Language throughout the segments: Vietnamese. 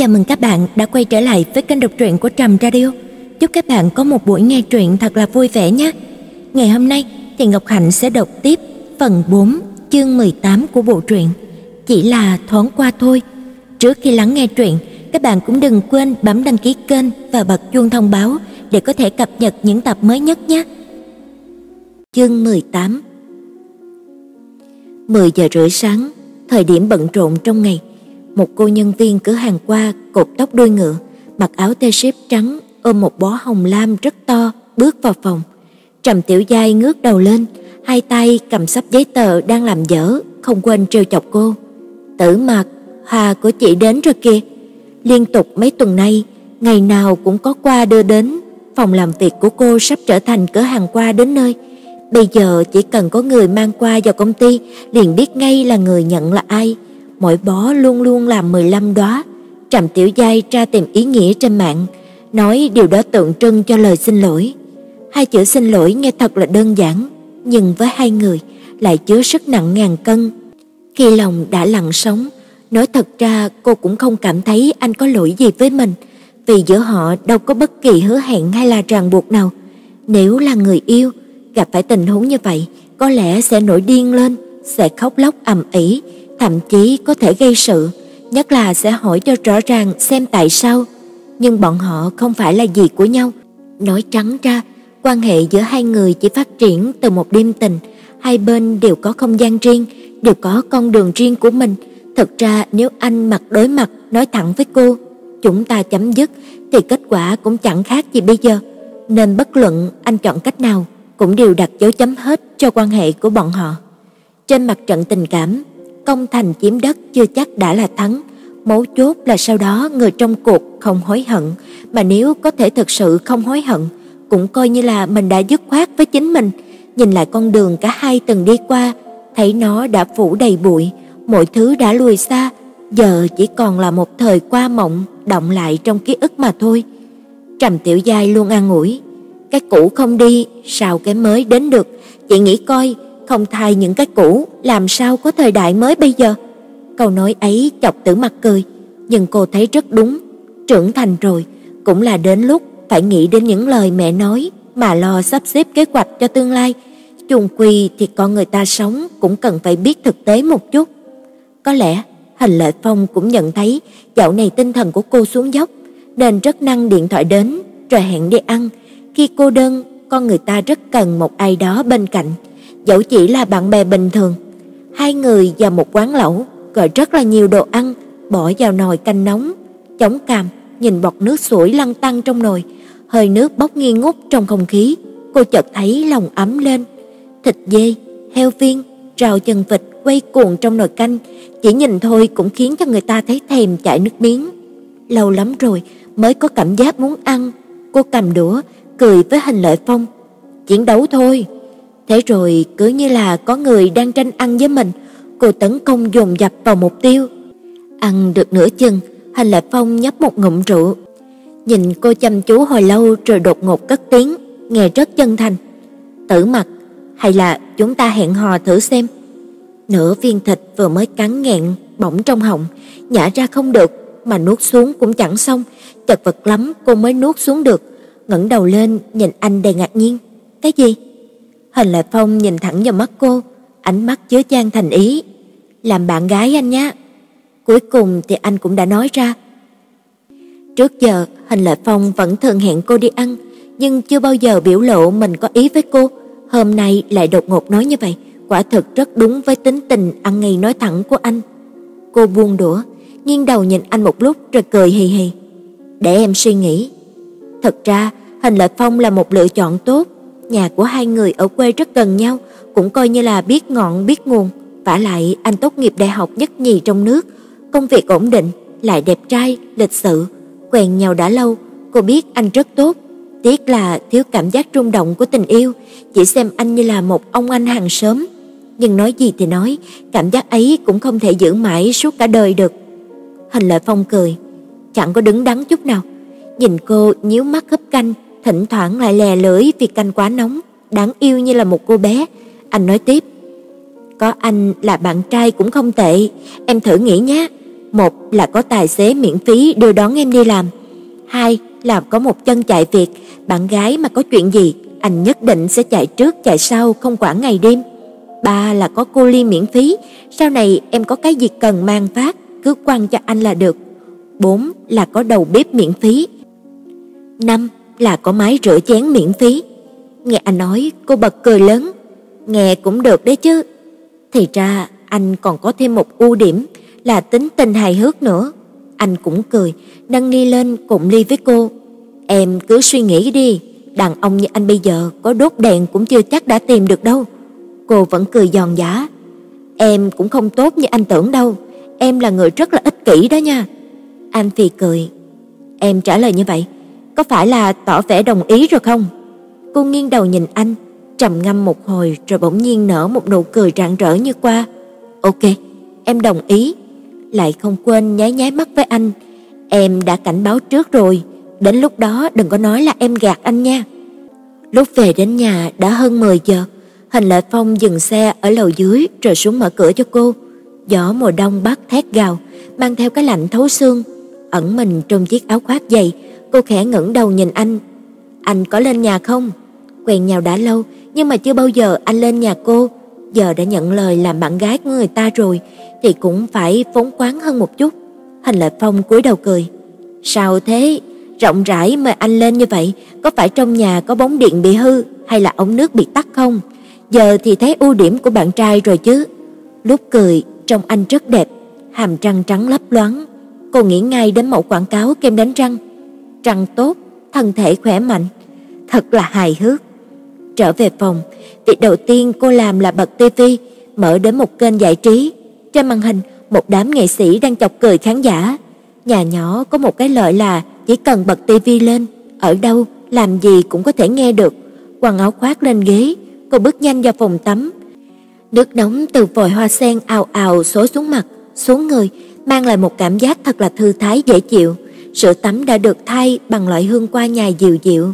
Chào mừng các bạn đã quay trở lại với kênh đọc truyện của Trầm Radio. Chúc các bạn có một buổi nghe truyện thật là vui vẻ nhé. Ngày hôm nay thì Ngọc Hạnh sẽ đọc tiếp phần 4, chương 18 của bộ truyện. Chỉ là thoáng qua thôi. Trước khi lắng nghe truyện, các bạn cũng đừng quên bấm đăng ký kênh và bật chuông thông báo để có thể cập nhật những tập mới nhất nhé. Chương 18 10 giờ rưỡi sáng, thời điểm bận rộn trong ngày, một cô nhân viên cửa hàng qua cột tóc đuôi ngựa, mặc áo tê xếp trắng, ôm một bó hồng lam rất to, bước vào phòng. Trầm Tiểu Giai ngước đầu lên, hai tay cầm sắp giấy tờ đang làm dở, không quên trêu chọc cô. "Tử Mặc, hoa của chị đến rồi kìa." Liên tục mấy tuần nay, ngày nào cũng có qua đưa đến, phòng làm việc của cô sắp trở thành cửa hàng qua đến nơi. Bây giờ chỉ cần có người mang qua vào công ty, liền biết ngay là người nhận là ai mỗi bó luôn luôn làm 15 đóa. Trầm Tiểu Giai tra tìm ý nghĩa trên mạng, nói điều đó tượng trưng cho lời xin lỗi. Hai chữ xin lỗi nghe thật là đơn giản, nhưng với hai người lại chứa sức nặng ngàn cân. Khi lòng đã lặng sống, nói thật ra cô cũng không cảm thấy anh có lỗi gì với mình, vì giữa họ đâu có bất kỳ hứa hẹn hay là ràng buộc nào. Nếu là người yêu, gặp phải tình huống như vậy, có lẽ sẽ nổi điên lên, sẽ khóc lóc ầm ĩ, thậm chí có thể gây sự, nhất là sẽ hỏi cho rõ ràng xem tại sao. Nhưng bọn họ không phải là gì của nhau. Nói trắng ra, quan hệ giữa hai người chỉ phát triển từ một đêm tình, hai bên đều có không gian riêng, đều có con đường riêng của mình. Thực ra nếu anh mặt đối mặt nói thẳng với cô, chúng ta chấm dứt thì kết quả cũng chẳng khác gì bây giờ. Nên bất luận anh chọn cách nào cũng đều đặt dấu chấm hết cho quan hệ của bọn họ. Trên mặt trận tình cảm, công thành chiếm đất chưa chắc đã là thắng, mấu chốt là sau đó người trong cuộc không hối hận, mà nếu có thể thực sự không hối hận, cũng coi như là mình đã dứt khoát với chính mình. Nhìn lại con đường cả hai từng đi qua, thấy nó đã phủ đầy bụi, mọi thứ đã lùi xa, giờ chỉ còn là một thời qua mộng động lại trong ký ức mà thôi. Trầm Tiểu Giai luôn an ủi, cái cũ không đi, sao cái mới đến được, chị nghĩ coi không thay những cái cũ, làm sao có thời đại mới bây giờ? Câu nói ấy chọc Tử Mặc cười, nhưng cô thấy rất đúng, trưởng thành rồi, cũng là đến lúc phải nghĩ đến những lời mẹ nói mà lo sắp xếp kế hoạch cho tương lai. Chung quy thì con người ta sống cũng cần phải biết thực tế một chút. Có lẽ Hành Lệ Phong cũng nhận thấy dạo này tinh thần của cô xuống dốc, nên rất năng điện thoại đến rồi hẹn đi ăn. Khi cô đơn, con người ta rất cần một ai đó bên cạnh dẫu chỉ là bạn bè bình thường. Hai người vào một quán lẩu, gọi rất là nhiều đồ ăn, bỏ vào nồi canh nóng, chống cằm, nhìn bọt nước sủi lăn tăn trong nồi, hơi nước bốc nghi ngút trong không khí, cô chợt thấy lòng ấm lên. Thịt dê, heo viên, rau chân vịt quay cuồng trong nồi canh, chỉ nhìn thôi cũng khiến cho người ta thấy thèm chảy nước miếng. Lâu lắm rồi mới có cảm giác muốn ăn. Cô cầm đũa, cười với Hành Lợi Phong. Chiến đấu thôi. Thế rồi cứ như là có người đang tranh ăn với mình, cô tấn công dồn dập vào mục tiêu. Ăn được nửa chừng, Hành Lập Phong nhấp một ngụm rượu. Nhìn cô chăm chú hồi lâu rồi đột ngột cất tiếng, nghe rất chân thành. Tử mặt, hay là chúng ta hẹn hò thử xem. Nửa viên thịt vừa mới cắn nghẹn, bỗng trong họng, nhả ra không được, mà nuốt xuống cũng chẳng xong, chật vật lắm cô mới nuốt xuống được. ngẩng đầu lên nhìn anh đầy ngạc nhiên. Cái gì? Hình Lệ Phong nhìn thẳng vào mắt cô, ánh mắt chứa chan thành ý, "Làm bạn gái anh nhé." Cuối cùng thì anh cũng đã nói ra. Trước giờ, Hình Lệ Phong vẫn thường hẹn cô đi ăn, nhưng chưa bao giờ biểu lộ mình có ý với cô, hôm nay lại đột ngột nói như vậy, quả thực rất đúng với tính tình ăn ngay nói thẳng của anh. Cô buông đũa, nghiêng đầu nhìn anh một lúc rồi cười hì hì. "Để em suy nghĩ." Thật ra, Hình Lệ Phong là một lựa chọn tốt, Nhà của hai người ở quê rất gần nhau, cũng coi như là biết ngọn biết nguồn. Vả lại anh tốt nghiệp đại học nhất nhì trong nước, công việc ổn định, lại đẹp trai, lịch sự, quen nhau đã lâu, cô biết anh rất tốt. Tiếc là thiếu cảm giác rung động của tình yêu, chỉ xem anh như là một ông anh hàng xóm. Nhưng nói gì thì nói, cảm giác ấy cũng không thể giữ mãi suốt cả đời được. hình Lợi Phong cười, chẳng có đứng đắn chút nào. Nhìn cô nhíu mắt hấp canh, thỉnh thoảng lại lè lưỡi vì canh quá nóng, đáng yêu như là một cô bé. Anh nói tiếp, có anh là bạn trai cũng không tệ, em thử nghĩ nhé, một là có tài xế miễn phí đưa đón em đi làm, hai là có một chân chạy việc, bạn gái mà có chuyện gì, anh nhất định sẽ chạy trước chạy sau không quản ngày đêm. Ba là có cô ly miễn phí, sau này em có cái gì cần mang phát, cứ quăng cho anh là được. Bốn là có đầu bếp miễn phí. Năm là có máy rửa chén miễn phí. Nghe anh nói, cô bật cười lớn. Nghe cũng được đấy chứ. Thì ra anh còn có thêm một ưu điểm là tính tình hài hước nữa. Anh cũng cười, nâng ly lên cùng ly với cô. Em cứ suy nghĩ đi, đàn ông như anh bây giờ có đốt đèn cũng chưa chắc đã tìm được đâu. Cô vẫn cười giòn giả. Em cũng không tốt như anh tưởng đâu, em là người rất là ích kỷ đó nha. Anh phì cười. Em trả lời như vậy, có phải là tỏ vẻ đồng ý rồi không? Cô nghiêng đầu nhìn anh, trầm ngâm một hồi rồi bỗng nhiên nở một nụ cười rạng rỡ như qua. "Ok, em đồng ý." Lại không quên nháy nháy mắt với anh. "Em đã cảnh báo trước rồi, đến lúc đó đừng có nói là em gạt anh nha." Lúc về đến nhà đã hơn 10 giờ, Hình Lệ Phong dừng xe ở lầu dưới rồi xuống mở cửa cho cô. Gió mùa đông bắc thét gào, mang theo cái lạnh thấu xương, ẩn mình trong chiếc áo khoác dày, cô khẽ ngẩng đầu nhìn anh. "Anh có lên nhà không?" Quen nhau đã lâu, nhưng mà chưa bao giờ anh lên nhà cô, giờ đã nhận lời làm bạn gái của người ta rồi thì cũng phải phóng khoáng hơn một chút. Hành Lệ Phong cúi đầu cười. "Sao thế? Rộng rãi mời anh lên như vậy, có phải trong nhà có bóng điện bị hư hay là ống nước bị tắc không? Giờ thì thấy ưu điểm của bạn trai rồi chứ." Lúc cười, trông anh rất đẹp, hàm răng trắng lấp loáng. Cô nghĩ ngay đến mẫu quảng cáo kem đánh răng. Răng tốt, thân thể khỏe mạnh, thật là hài hước. Trở về phòng, việc đầu tiên cô làm là bật tivi, mở đến một kênh giải trí. Trên màn hình, một đám nghệ sĩ đang chọc cười khán giả. Nhà nhỏ có một cái lợi là chỉ cần bật tivi lên, ở đâu, làm gì cũng có thể nghe được. Quần áo khoác lên ghế, cô bước nhanh vào phòng tắm. Nước nóng từ vòi hoa sen ào ào xối xuống mặt, xuống người, mang lại một cảm giác thật là thư thái dễ chịu. Sữa tắm đã được thay bằng loại hương qua nhà dịu dịu.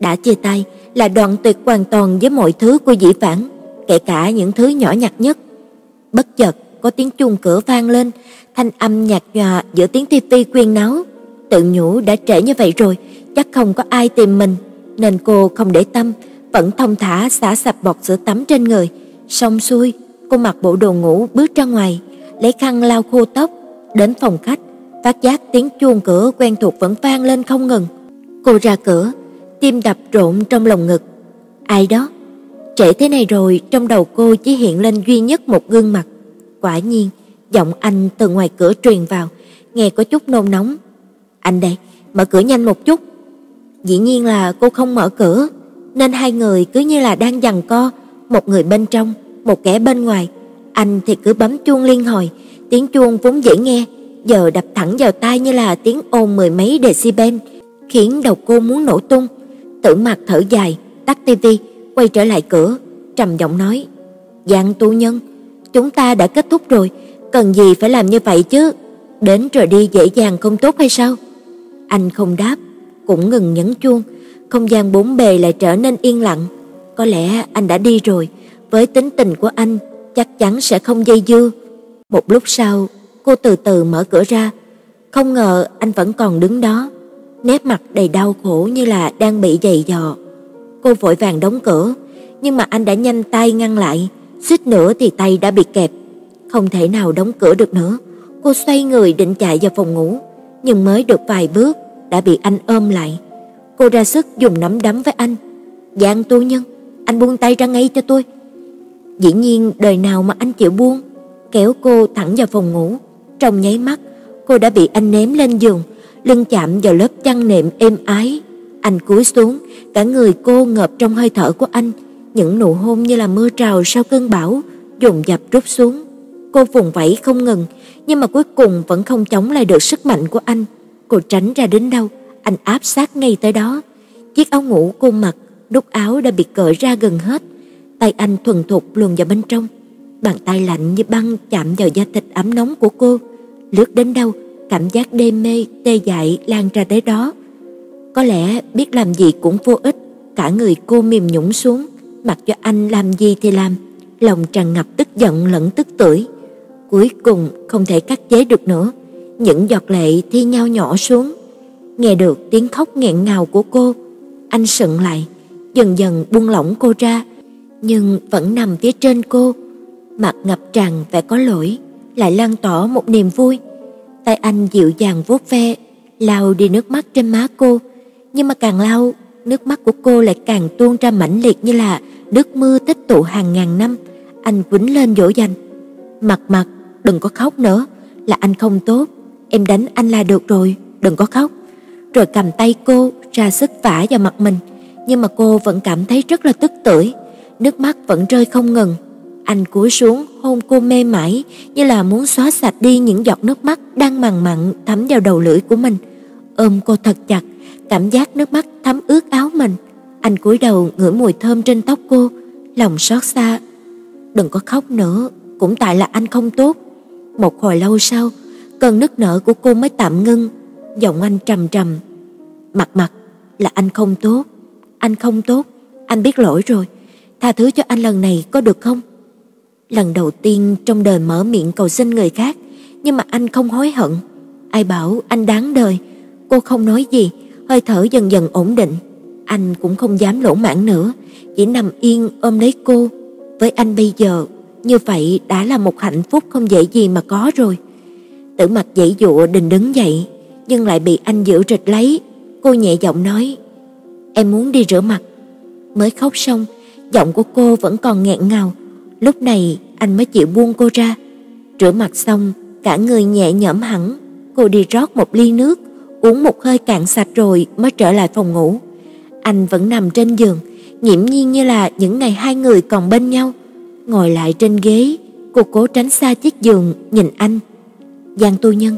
Đã chia tay, là đoạn tuyệt hoàn toàn với mọi thứ của dĩ vãng, kể cả những thứ nhỏ nhặt nhất. Bất chợt có tiếng chuông cửa vang lên, thanh âm nhạt nhòa giữa tiếng tivi quyên náo. Tự nhủ đã trễ như vậy rồi, chắc không có ai tìm mình, nên cô không để tâm, vẫn thông thả xả sạch bọt sữa tắm trên người. Xong xuôi, cô mặc bộ đồ ngủ bước ra ngoài, lấy khăn lau khô tóc, đến phòng khách, phát giác tiếng chuông cửa quen thuộc vẫn vang lên không ngừng. Cô ra cửa, tim đập rộn trong lòng ngực. Ai đó? Trễ thế này rồi, trong đầu cô chỉ hiện lên duy nhất một gương mặt. Quả nhiên, giọng anh từ ngoài cửa truyền vào, nghe có chút nôn nóng. "Anh đây, mở cửa nhanh một chút." Dĩ nhiên là cô không mở cửa, nên hai người cứ như là đang giằng co, một người bên trong, một kẻ bên ngoài. Anh thì cứ bấm chuông liên hồi, tiếng chuông vốn dễ nghe, giờ đập thẳng vào tai như là tiếng ồn mười mấy decibel, khiến đầu cô muốn nổ tung. Tử Mặc thở dài, tắt tivi, quay trở lại cửa, trầm giọng nói: "Giang tu nhân, chúng ta đã kết thúc rồi, cần gì phải làm như vậy chứ? Đến rồi đi dễ dàng không tốt hay sao?" Anh không đáp, cũng ngừng nhấn chuông, không gian bốn bề lại trở nên yên lặng. Có lẽ anh đã đi rồi, với tính tình của anh, chắc chắn sẽ không dây dưa. Một lúc sau, cô từ từ mở cửa ra, không ngờ anh vẫn còn đứng đó nét mặt đầy đau khổ như là đang bị giày dò. Cô vội vàng đóng cửa, nhưng mà anh đã nhanh tay ngăn lại, suýt nữa thì tay đã bị kẹp, không thể nào đóng cửa được nữa. Cô xoay người định chạy vào phòng ngủ, nhưng mới được vài bước đã bị anh ôm lại. Cô ra sức dùng nắm đấm với anh. "Giang Tu Nhân, anh buông tay ra ngay cho tôi." Dĩ nhiên đời nào mà anh chịu buông, kéo cô thẳng vào phòng ngủ. Trong nháy mắt, cô đã bị anh ném lên giường, lưng chạm vào lớp chăn nệm êm ái. Anh cúi xuống, cả người cô ngập trong hơi thở của anh, những nụ hôn như là mưa trào sau cơn bão, dồn dập rút xuống. Cô vùng vẫy không ngừng, nhưng mà cuối cùng vẫn không chống lại được sức mạnh của anh. Cô tránh ra đến đâu, anh áp sát ngay tới đó. Chiếc áo ngủ cô mặc, nút áo đã bị cởi ra gần hết. Tay anh thuần thục luồn vào bên trong. Bàn tay lạnh như băng chạm vào da thịt ấm nóng của cô. Lướt đến đâu, cảm giác đê mê, tê dại lan ra tới đó. Có lẽ biết làm gì cũng vô ích, cả người cô mềm nhũn xuống, mặc cho anh làm gì thì làm, lòng tràn ngập tức giận lẫn tức tưởi. Cuối cùng không thể cắt chế được nữa, những giọt lệ thi nhau nhỏ xuống. Nghe được tiếng khóc nghẹn ngào của cô, anh sững lại, dần dần buông lỏng cô ra, nhưng vẫn nằm phía trên cô, mặt ngập tràn vẻ có lỗi, lại lan tỏa một niềm vui. Tay anh dịu dàng vuốt ve, lau đi nước mắt trên má cô, nhưng mà càng lau, nước mắt của cô lại càng tuôn ra mãnh liệt như là nước mưa tích tụ hàng ngàn năm. Anh quýnh lên dỗ dành. "Mặt Mặt, đừng có khóc nữa, là anh không tốt, em đánh anh là được rồi, đừng có khóc." Rồi cầm tay cô ra sức vả vào mặt mình, nhưng mà cô vẫn cảm thấy rất là tức tưởi, nước mắt vẫn rơi không ngừng. Anh cúi xuống hôn cô mê mải như là muốn xóa sạch đi những giọt nước mắt đang mằn mặn thấm vào đầu lưỡi của mình. Ôm cô thật chặt, cảm giác nước mắt thấm ướt áo mình. Anh cúi đầu ngửi mùi thơm trên tóc cô, lòng xót xa. Đừng có khóc nữa, cũng tại là anh không tốt. Một hồi lâu sau, cơn nức nở của cô mới tạm ngưng, giọng anh trầm trầm. Mặt mặt, là anh không tốt, anh không tốt, anh biết lỗi rồi, tha thứ cho anh lần này có được không? Lần đầu tiên trong đời mở miệng cầu xin người khác, nhưng mà anh không hối hận. Ai bảo anh đáng đời? Cô không nói gì, hơi thở dần dần ổn định. Anh cũng không dám lỗ mãng nữa, chỉ nằm yên ôm lấy cô. Với anh bây giờ, như vậy đã là một hạnh phúc không dễ gì mà có rồi. Tử mặt dãy dụa định đứng dậy, nhưng lại bị anh giữ rịch lấy. Cô nhẹ giọng nói, em muốn đi rửa mặt. Mới khóc xong, giọng của cô vẫn còn nghẹn ngào. Lúc này anh mới chịu buông cô ra. Rửa mặt xong, cả người nhẹ nhõm hẳn, cô đi rót một ly nước, uống một hơi cạn sạch rồi mới trở lại phòng ngủ. Anh vẫn nằm trên giường, nghiễm nhiên như là những ngày hai người còn bên nhau. Ngồi lại trên ghế, cô cố tránh xa chiếc giường nhìn anh. Giang tu nhân,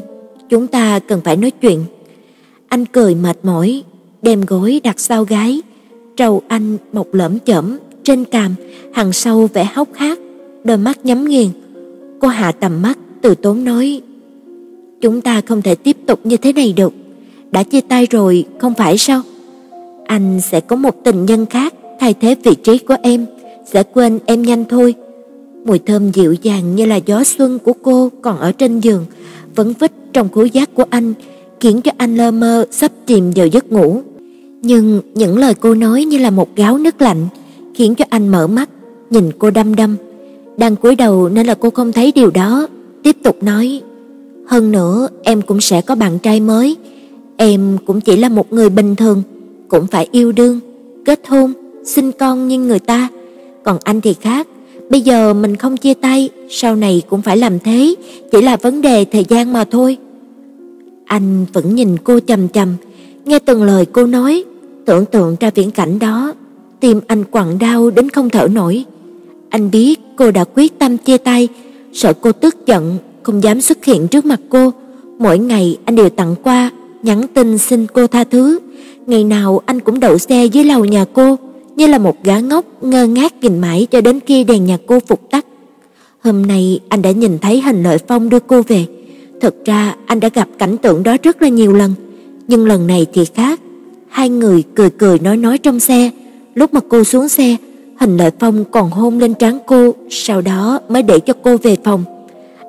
chúng ta cần phải nói chuyện. Anh cười mệt mỏi, đem gối đặt sau gái, trầu anh một lởm chởm trên cằm, hàng sâu vẻ hốc hác, đôi mắt nhắm nghiền. Cô hạ tầm mắt, từ tốn nói: "Chúng ta không thể tiếp tục như thế này được, đã chia tay rồi không phải sao? Anh sẽ có một tình nhân khác thay thế vị trí của em, sẽ quên em nhanh thôi." Mùi thơm dịu dàng như là gió xuân của cô còn ở trên giường, vẫn vít trong khứu giác của anh, khiến cho anh lơ mơ sắp chìm vào giấc ngủ. Nhưng những lời cô nói như là một gáo nước lạnh, khiến cho anh mở mắt, nhìn cô đăm đăm. Đang cúi đầu nên là cô không thấy điều đó, tiếp tục nói: "Hơn nữa, em cũng sẽ có bạn trai mới, em cũng chỉ là một người bình thường, cũng phải yêu đương, kết hôn, sinh con như người ta, còn anh thì khác, bây giờ mình không chia tay, sau này cũng phải làm thế, chỉ là vấn đề thời gian mà thôi." Anh vẫn nhìn cô chằm chằm, nghe từng lời cô nói, tưởng tượng ra viễn cảnh đó, tim anh quặn đau đến không thở nổi. Anh biết cô đã quyết tâm chia tay, sợ cô tức giận, không dám xuất hiện trước mặt cô. Mỗi ngày anh đều tặng qua, nhắn tin xin cô tha thứ. Ngày nào anh cũng đậu xe dưới lầu nhà cô, như là một gã ngốc ngơ ngác nhìn mãi cho đến khi đèn nhà cô phục tắt. Hôm nay anh đã nhìn thấy hình Lợi Phong đưa cô về. thật ra anh đã gặp cảnh tượng đó rất là nhiều lần, nhưng lần này thì khác. Hai người cười cười nói nói trong xe, Lúc mà cô xuống xe, Hình Lợi Phong còn hôn lên trán cô, sau đó mới để cho cô về phòng.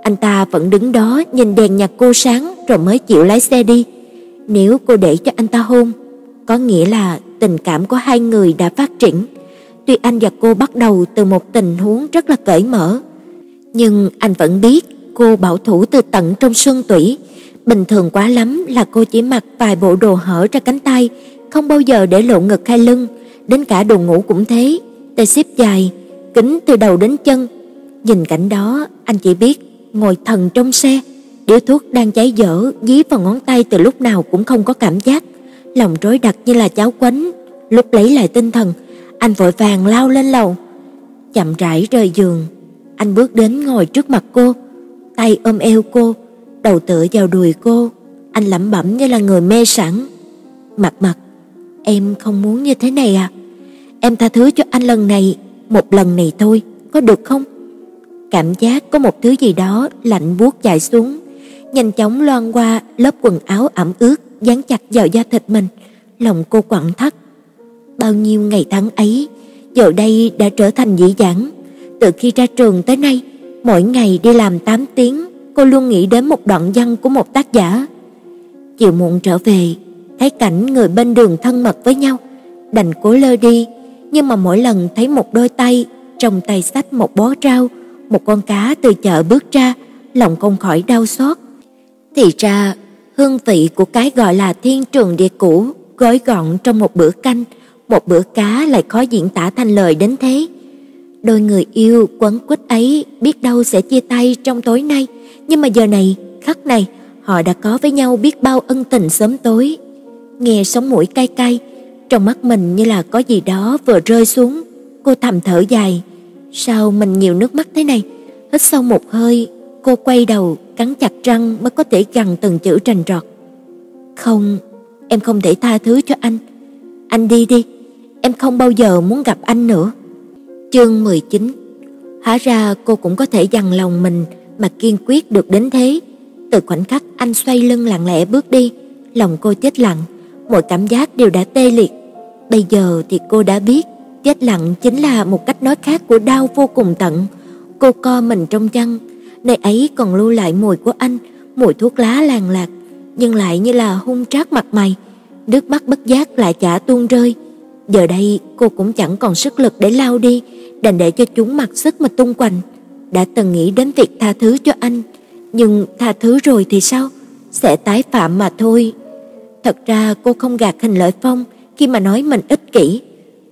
Anh ta vẫn đứng đó nhìn đèn nhà cô sáng rồi mới chịu lái xe đi. Nếu cô để cho anh ta hôn, có nghĩa là tình cảm của hai người đã phát triển. Tuy anh và cô bắt đầu từ một tình huống rất là cởi mở, nhưng anh vẫn biết cô bảo thủ từ tận trong xương tủy. Bình thường quá lắm là cô chỉ mặc vài bộ đồ hở ra cánh tay, không bao giờ để lộ ngực hay lưng đến cả đồ ngủ cũng thế, tay xếp dài, kính từ đầu đến chân. Nhìn cảnh đó, anh chỉ biết ngồi thần trong xe, điếu thuốc đang cháy dở dí vào ngón tay từ lúc nào cũng không có cảm giác, lòng rối đặc như là cháo quánh. Lúc lấy lại tinh thần, anh vội vàng lao lên lầu, chậm rãi rời giường, anh bước đến ngồi trước mặt cô, tay ôm eo cô, đầu tựa vào đùi cô, anh lẩm bẩm như là người mê sẵn. Mặt mặt, em không muốn như thế này à? Em tha thứ cho anh lần này, một lần này thôi, có được không? Cảm giác có một thứ gì đó lạnh buốt chạy xuống, nhanh chóng loan qua lớp quần áo ẩm ướt dán chặt vào da thịt mình, lòng cô quặn thắt. Bao nhiêu ngày tháng ấy, giờ đây đã trở thành dĩ dãng. Từ khi ra trường tới nay, mỗi ngày đi làm 8 tiếng, cô luôn nghĩ đến một đoạn văn của một tác giả. Chiều muộn trở về, thấy cảnh người bên đường thân mật với nhau, đành cố lơ đi, nhưng mà mỗi lần thấy một đôi tay, trong tay xách một bó rau, một con cá từ chợ bước ra, lòng không khỏi đau xót. Thì ra, hương vị của cái gọi là thiên trường địa cũ gói gọn trong một bữa canh, một bữa cá lại khó diễn tả thành lời đến thế. Đôi người yêu quấn quýt ấy biết đâu sẽ chia tay trong tối nay, nhưng mà giờ này, khắc này, họ đã có với nhau biết bao ân tình sớm tối. Nghe sống mũi cay cay, trong mắt mình như là có gì đó vừa rơi xuống, cô thầm thở dài, sao mình nhiều nước mắt thế này? Hít sâu một hơi, cô quay đầu, cắn chặt răng mới có thể gằn từng chữ rành rọt. "Không, em không thể tha thứ cho anh. Anh đi đi, em không bao giờ muốn gặp anh nữa." Chương 19 Hóa ra cô cũng có thể dằn lòng mình mà kiên quyết được đến thế. Từ khoảnh khắc anh xoay lưng lặng lẽ bước đi, lòng cô chết lặng, mọi cảm giác đều đã tê liệt. Bây giờ thì cô đã biết, chết lặng chính là một cách nói khác của đau vô cùng tận. Cô co mình trong chăn, nơi ấy còn lưu lại mùi của anh, mùi thuốc lá làng lạc, nhưng lại như là hung trát mặt mày. Nước mắt bất giác lại chả tuôn rơi. Giờ đây cô cũng chẳng còn sức lực để lao đi, đành để cho chúng mặc sức mà tung quanh. Đã từng nghĩ đến việc tha thứ cho anh, nhưng tha thứ rồi thì sao? Sẽ tái phạm mà thôi. Thật ra cô không gạt hình lợi phong khi mà nói mình ích kỷ.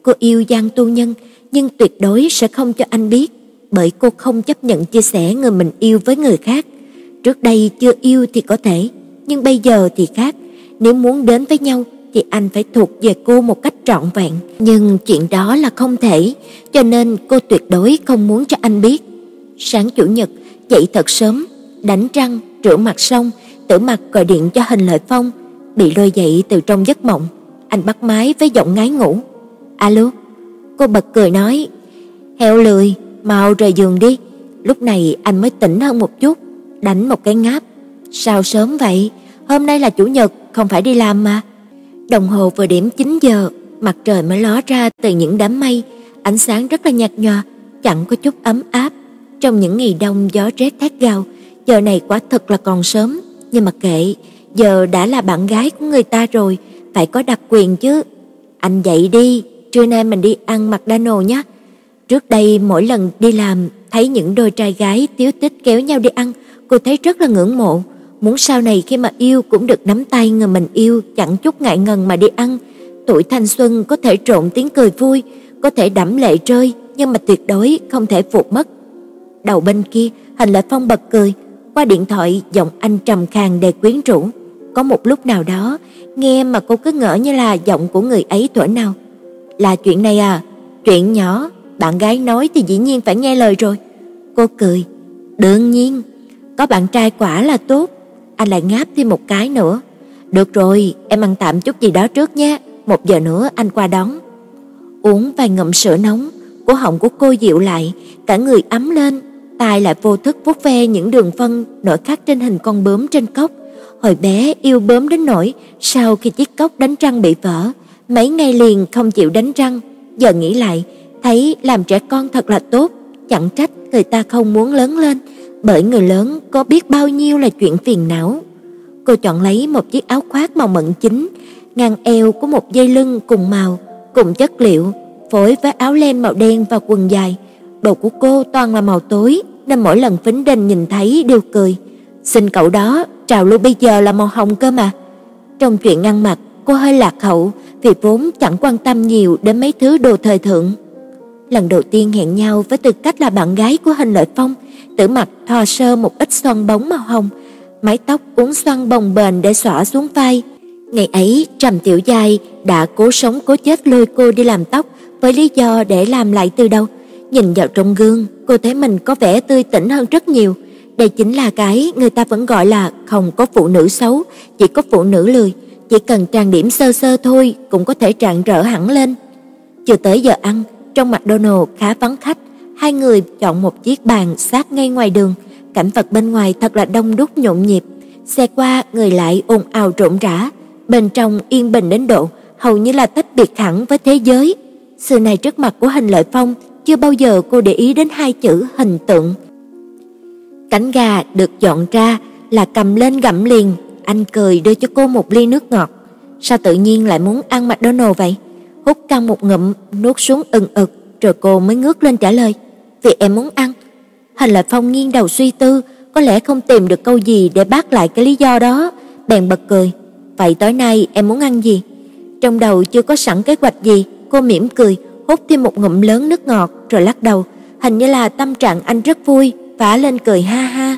Cô yêu Giang Tu Nhân, nhưng tuyệt đối sẽ không cho anh biết, bởi cô không chấp nhận chia sẻ người mình yêu với người khác. Trước đây chưa yêu thì có thể, nhưng bây giờ thì khác, nếu muốn đến với nhau thì anh phải thuộc về cô một cách trọn vẹn, nhưng chuyện đó là không thể, cho nên cô tuyệt đối không muốn cho anh biết. Sáng chủ nhật, dậy thật sớm, đánh răng, rửa mặt xong, Tử mặt gọi điện cho Hình Lợi Phong, bị lôi dậy từ trong giấc mộng, anh bắt máy với giọng ngái ngủ. "Alo?" Cô bật cười nói, "Heo lười, mau rời giường đi." Lúc này anh mới tỉnh hơn một chút, đánh một cái ngáp. "Sao sớm vậy? Hôm nay là chủ nhật, không phải đi làm mà." Đồng hồ vừa điểm 9 giờ, mặt trời mới ló ra từ những đám mây, ánh sáng rất là nhạt nhòa, chẳng có chút ấm áp. Trong những ngày đông gió rét thét gào, giờ này quả thật là còn sớm, nhưng mà kệ, giờ đã là bạn gái của người ta rồi, phải có đặc quyền chứ. Anh dậy đi, trưa nay mình đi ăn McDonald's nhé. Trước đây mỗi lần đi làm thấy những đôi trai gái tiếu tích kéo nhau đi ăn, cô thấy rất là ngưỡng mộ muốn sau này khi mà yêu cũng được nắm tay người mình yêu, chẳng chút ngại ngần mà đi ăn. Tuổi thanh xuân có thể trộn tiếng cười vui, có thể đẫm lệ rơi, nhưng mà tuyệt đối không thể phụ mất. Đầu bên kia, Hành lệ Phong bật cười, qua điện thoại giọng anh trầm khàn đầy quyến rũ. Có một lúc nào đó, nghe mà cô cứ ngỡ như là giọng của người ấy thuở nào. Là chuyện này à? Chuyện nhỏ, bạn gái nói thì dĩ nhiên phải nghe lời rồi. Cô cười, đương nhiên, có bạn trai quả là tốt, anh lại ngáp thêm một cái nữa. Được rồi, em ăn tạm chút gì đó trước nhé, một giờ nữa anh qua đón. Uống vài ngụm sữa nóng, cổ họng của cô dịu lại, cả người ấm lên, tay lại vô thức vuốt ve những đường vân nổi khắc trên hình con bướm trên cốc. Hồi bé yêu bớm đến nỗi sau khi chiếc cốc đánh răng bị vỡ, mấy ngày liền không chịu đánh răng, giờ nghĩ lại, thấy làm trẻ con thật là tốt, chẳng trách người ta không muốn lớn lên bởi người lớn có biết bao nhiêu là chuyện phiền não. Cô chọn lấy một chiếc áo khoác màu mận chính, ngang eo có một dây lưng cùng màu, cùng chất liệu, phối với áo len màu đen và quần dài. Đồ của cô toàn là màu tối, nên mỗi lần Phính Đình nhìn thấy đều cười. Xin cậu đó, trào lưu bây giờ là màu hồng cơ mà. Trong chuyện ăn mặc, cô hơi lạc hậu vì vốn chẳng quan tâm nhiều đến mấy thứ đồ thời thượng. Lần đầu tiên hẹn nhau với tư cách là bạn gái của Hình Lợi Phong, Tử Mặc thoa sơ một ít son bóng màu hồng, mái tóc uốn xoăn bồng bềnh để xõa xuống vai. Ngày ấy, Trầm Tiểu Giai đã cố sống cố chết lôi cô đi làm tóc với lý do để làm lại từ đầu. Nhìn vào trong gương, cô thấy mình có vẻ tươi tỉnh hơn rất nhiều. Đây chính là cái người ta vẫn gọi là không có phụ nữ xấu, chỉ có phụ nữ lười, chỉ cần trang điểm sơ sơ thôi cũng có thể rạng rỡ hẳn lên. Chưa tới giờ ăn, trong McDonald khá vắng khách, hai người chọn một chiếc bàn sát ngay ngoài đường, cảnh vật bên ngoài thật là đông đúc nhộn nhịp, xe qua người lại ồn ào rộn rã, bên trong yên bình đến độ hầu như là tách biệt hẳn với thế giới. Sự này trước mặt của Hình Lợi Phong, chưa bao giờ cô để ý đến hai chữ hình tượng. Cánh gà được dọn ra là cầm lên gặm liền, anh cười đưa cho cô một ly nước ngọt. Sao tự nhiên lại muốn ăn McDonald vậy? Hút căng một ngụm, nuốt xuống ừng ực, rồi cô mới ngước lên trả lời, "Vì em muốn ăn." hình là Phong nghiêng đầu suy tư, có lẽ không tìm được câu gì để bác lại cái lý do đó, bèn bật cười, "Vậy tối nay em muốn ăn gì?" Trong đầu chưa có sẵn kế hoạch gì, cô mỉm cười, hút thêm một ngụm lớn nước ngọt rồi lắc đầu, hình như là tâm trạng anh rất vui, phá lên cười ha ha.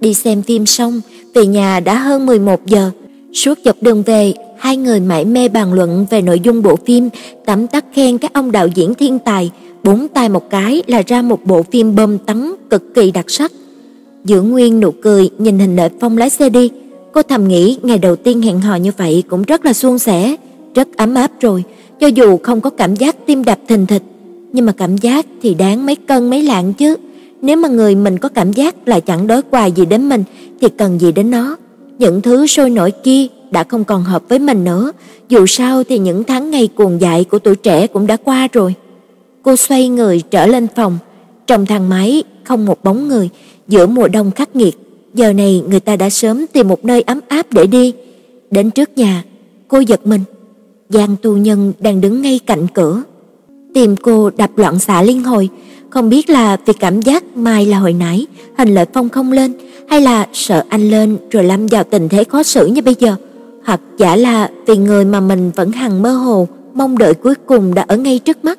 Đi xem phim xong, về nhà đã hơn 11 giờ. Suốt dọc đường về, hai người mãi mê bàn luận về nội dung bộ phim, tắm tắt khen các ông đạo diễn thiên tài, bốn tay một cái là ra một bộ phim bơm tấn cực kỳ đặc sắc. Giữ nguyên nụ cười nhìn hình nệ Phong lái xe đi, cô thầm nghĩ ngày đầu tiên hẹn hò như vậy cũng rất là suôn sẻ, rất ấm áp rồi, cho dù không có cảm giác tim đập thình thịch, nhưng mà cảm giác thì đáng mấy cân mấy lạng chứ. Nếu mà người mình có cảm giác là chẳng đối quà gì đến mình thì cần gì đến nó. Những thứ sôi nổi kia đã không còn hợp với mình nữa, dù sao thì những tháng ngày cuồng dại của tuổi trẻ cũng đã qua rồi. Cô xoay người trở lên phòng, trong thang máy không một bóng người, giữa mùa đông khắc nghiệt, giờ này người ta đã sớm tìm một nơi ấm áp để đi. Đến trước nhà, cô giật mình, Giang tu nhân đang đứng ngay cạnh cửa. Tim cô đập loạn xạ liên hồi, không biết là vì cảm giác mai là hồi nãy Hình Lợi Phong không lên hay là sợ anh lên rồi lâm vào tình thế khó xử như bây giờ, hoặc giả là vì người mà mình vẫn hằng mơ hồ mong đợi cuối cùng đã ở ngay trước mắt.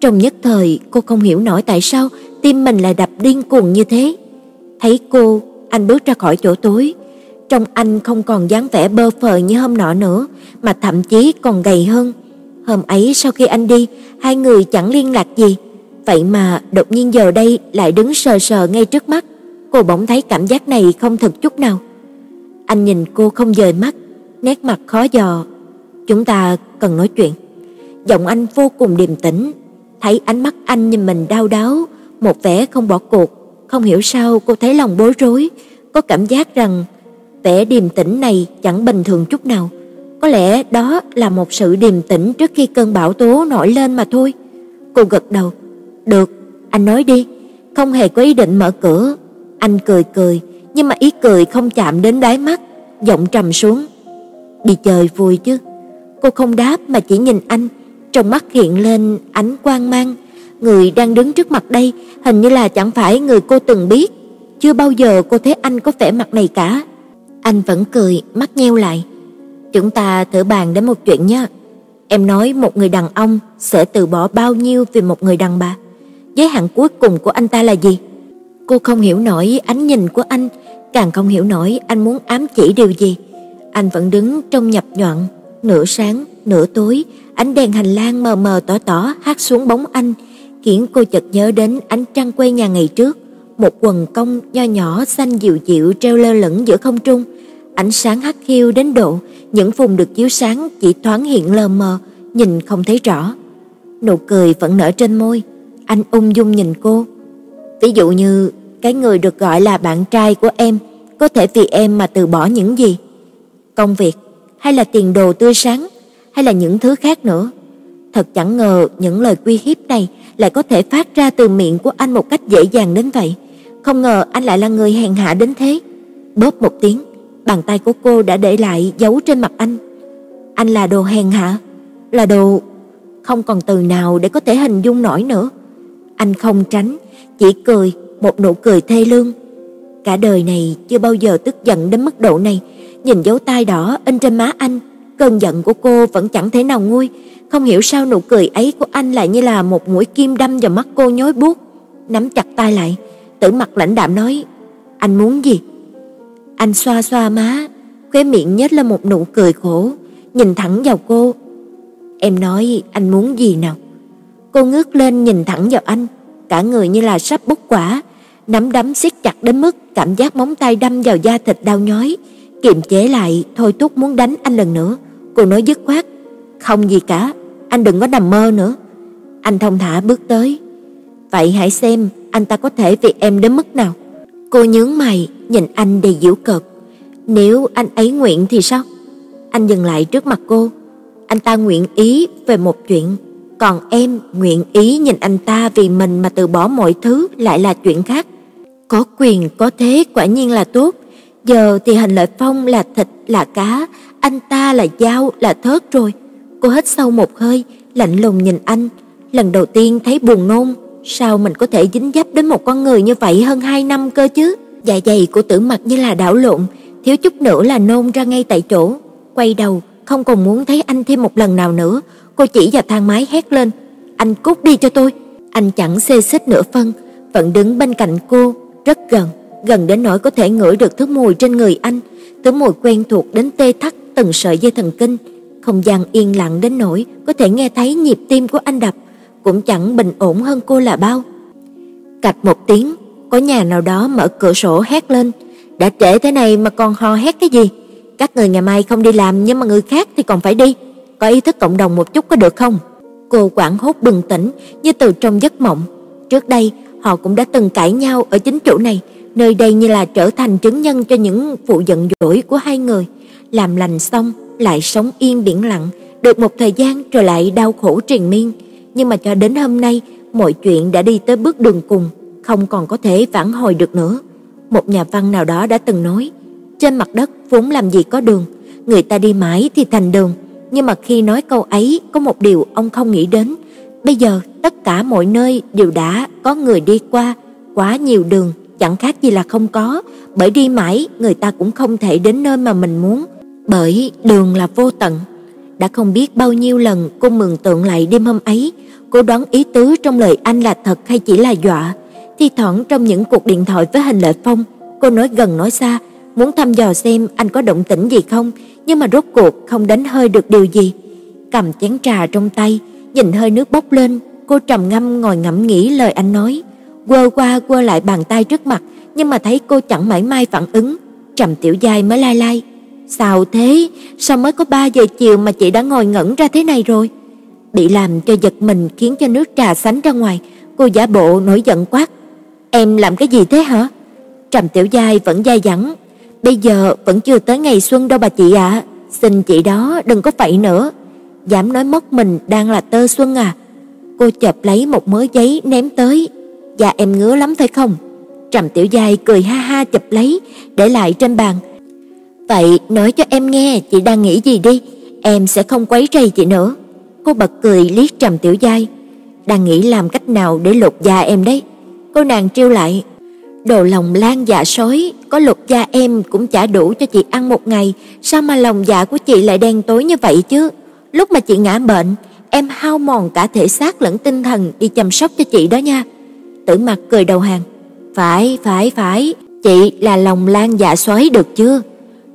Trong nhất thời, cô không hiểu nổi tại sao tim mình lại đập điên cuồng như thế. Thấy cô, anh bước ra khỏi chỗ tối, trong anh không còn dáng vẻ bơ phờ như hôm nọ nữa, mà thậm chí còn gầy hơn. Hôm ấy sau khi anh đi, hai người chẳng liên lạc gì, vậy mà đột nhiên giờ đây lại đứng sờ sờ ngay trước mắt. Cô bỗng thấy cảm giác này không thật chút nào. Anh nhìn cô không dời mắt, nét mặt khó dò. "Chúng ta cần nói chuyện." Giọng anh vô cùng điềm tĩnh, thấy ánh mắt anh nhìn mình đau đớn một vẻ không bỏ cuộc, không hiểu sao cô thấy lòng bối rối, có cảm giác rằng vẻ điềm tĩnh này chẳng bình thường chút nào. Có lẽ đó là một sự điềm tĩnh trước khi cơn bão tố nổi lên mà thôi. Cô gật đầu. "Được, anh nói đi." Không hề có ý định mở cửa, anh cười cười, nhưng mà ý cười không chạm đến đáy mắt, giọng trầm xuống. "Đi chơi vui chứ?" Cô không đáp mà chỉ nhìn anh, trong mắt hiện lên ánh quang mang. Người đang đứng trước mặt đây hình như là chẳng phải người cô từng biết, chưa bao giờ cô thấy anh có vẻ mặt này cả. Anh vẫn cười, mắt nheo lại. Chúng ta thử bàn đến một chuyện nhé. Em nói một người đàn ông sẽ từ bỏ bao nhiêu vì một người đàn bà? Giới hạn cuối cùng của anh ta là gì? Cô không hiểu nổi ánh nhìn của anh, càng không hiểu nổi anh muốn ám chỉ điều gì. Anh vẫn đứng trong nhập nhọn, nửa sáng, nửa tối, ánh đèn hành lang mờ mờ tỏ tỏ hắt xuống bóng anh, khiến cô chợt nhớ đến ánh trăng quê nhà ngày trước, một quần công nho nhỏ xanh dịu dịu treo lơ lửng giữa không trung, ánh sáng hắt hiu đến độ những vùng được chiếu sáng chỉ thoáng hiện lờ mờ, nhìn không thấy rõ. Nụ cười vẫn nở trên môi, anh ung dung nhìn cô. Ví dụ như cái người được gọi là bạn trai của em có thể vì em mà từ bỏ những gì? Công việc hay là tiền đồ tươi sáng hay là những thứ khác nữa? Thật chẳng ngờ những lời quy hiếp này lại có thể phát ra từ miệng của anh một cách dễ dàng đến vậy. Không ngờ anh lại là người hèn hạ đến thế. Bóp một tiếng, bàn tay của cô đã để lại dấu trên mặt anh. Anh là đồ hèn hạ, là đồ không còn từ nào để có thể hình dung nổi nữa. Anh không tránh, chỉ cười, một nụ cười thê lương. Cả đời này chưa bao giờ tức giận đến mức độ này, nhìn dấu tay đỏ in trên má anh, cơn giận của cô vẫn chẳng thể nào nguôi, không hiểu sao nụ cười ấy của anh lại như là một mũi kim đâm vào mắt cô nhói buốt. Nắm chặt tay lại, Tử mặt lãnh đạm nói: "Anh muốn gì?" Anh xoa xoa má, khóe miệng nhếch lên một nụ cười khổ, nhìn thẳng vào cô. "Em nói anh muốn gì nào?" Cô ngước lên nhìn thẳng vào anh, cả người như là sắp bốc quả, nắm đấm siết chặt đến mức cảm giác móng tay đâm vào da thịt đau nhói, kiềm chế lại thôi thúc muốn đánh anh lần nữa. Cô nói dứt khoát, "Không gì cả, anh đừng có nằm mơ nữa." Anh thông thả bước tới. "Vậy hãy xem anh ta có thể vì em đến mức nào?" Cô nhướng mày, nhìn anh đầy giễu cợt. "Nếu anh ấy nguyện thì sao?" Anh dừng lại trước mặt cô. Anh ta nguyện ý về một chuyện, còn em nguyện ý nhìn anh ta vì mình mà từ bỏ mọi thứ lại là chuyện khác. Có quyền có thế quả nhiên là tốt, giờ thì hình Lợi Phong là thịt là cá, anh ta là dao là thớt rồi. Cô hít sâu một hơi, lạnh lùng nhìn anh, lần đầu tiên thấy buồn nôn, sao mình có thể dính dấp đến một con người như vậy hơn 2 năm cơ chứ? Dạ dày của Tử Mặc như là đảo lộn, thiếu chút nữa là nôn ra ngay tại chỗ. Quay đầu, không còn muốn thấy anh thêm một lần nào nữa, cô chỉ vào thang máy hét lên, "Anh cút đi cho tôi." Anh chẳng xê xích nửa phân, vẫn đứng bên cạnh cô, rất gần, gần đến nỗi có thể ngửi được thứ mùi trên người anh, thứ mùi quen thuộc đến tê thắt từng sợi dây thần kinh. Không gian yên lặng đến nỗi có thể nghe thấy nhịp tim của anh đập, cũng chẳng bình ổn hơn cô là bao. Cạch một tiếng, có nhà nào đó mở cửa sổ hét lên, đã trễ thế này mà còn hò hét cái gì? Các người ngày mai không đi làm nhưng mà người khác thì còn phải đi, và ý thức cộng đồng một chút có được không? Cô quảng hốt bừng tỉnh như từ trong giấc mộng. Trước đây, họ cũng đã từng cãi nhau ở chính chỗ này, nơi đây như là trở thành chứng nhân cho những vụ giận dỗi của hai người. Làm lành xong, lại sống yên biển lặng, được một thời gian rồi lại đau khổ triền miên. Nhưng mà cho đến hôm nay, mọi chuyện đã đi tới bước đường cùng, không còn có thể vãn hồi được nữa. Một nhà văn nào đó đã từng nói, trên mặt đất vốn làm gì có đường, người ta đi mãi thì thành đường, nhưng mà khi nói câu ấy có một điều ông không nghĩ đến, bây giờ tất cả mọi nơi đều đã có người đi qua, quá nhiều đường chẳng khác gì là không có, bởi đi mãi người ta cũng không thể đến nơi mà mình muốn, bởi đường là vô tận. Đã không biết bao nhiêu lần cô mường tượng lại đêm hôm ấy, cô đoán ý tứ trong lời anh là thật hay chỉ là dọa. Thi thoảng trong những cuộc điện thoại với Hình lệ Phong, cô nói gần nói xa, muốn thăm dò xem anh có động tĩnh gì không, nhưng mà rốt cuộc không đánh hơi được điều gì. Cầm chén trà trong tay, nhìn hơi nước bốc lên, cô trầm ngâm ngồi ngẫm nghĩ lời anh nói, quơ qua quơ lại bàn tay trước mặt, nhưng mà thấy cô chẳng mảy may phản ứng, Trầm Tiểu Giai mới lai lai, "Sao thế? Sao mới có 3 giờ chiều mà chị đã ngồi ngẩn ra thế này rồi?" Bị làm cho giật mình khiến cho nước trà sánh ra ngoài, cô giả bộ nổi giận quát, "Em làm cái gì thế hả?" Trầm Tiểu Giai vẫn dai dẳng, "Bây giờ vẫn chưa tới ngày xuân đâu bà chị ạ, xin chị đó đừng có phẩy nữa." Dám nói mất mình đang là tơ xuân à? Cô chợp lấy một mớ giấy ném tới. "Dạ em ngứa lắm phải không?" Trầm Tiểu Giai cười ha ha chụp lấy, để lại trên bàn. "Vậy nói cho em nghe chị đang nghĩ gì đi, em sẽ không quấy rầy chị nữa." Cô bật cười liếc Trầm Tiểu Giai, "Đang nghĩ làm cách nào để lột da em đấy." Cô nàng trêu lại, "Đồ lòng lan dạ sói, có lột da em cũng chả đủ cho chị ăn một ngày, sao mà lòng dạ của chị lại đen tối như vậy chứ? Lúc mà chị ngã bệnh, em hao mòn cả thể xác lẫn tinh thần đi chăm sóc cho chị đó nha." Tử Mặc cười đầu hàng, "Phải, phải, phải, chị là lòng lan dạ sói được chưa?"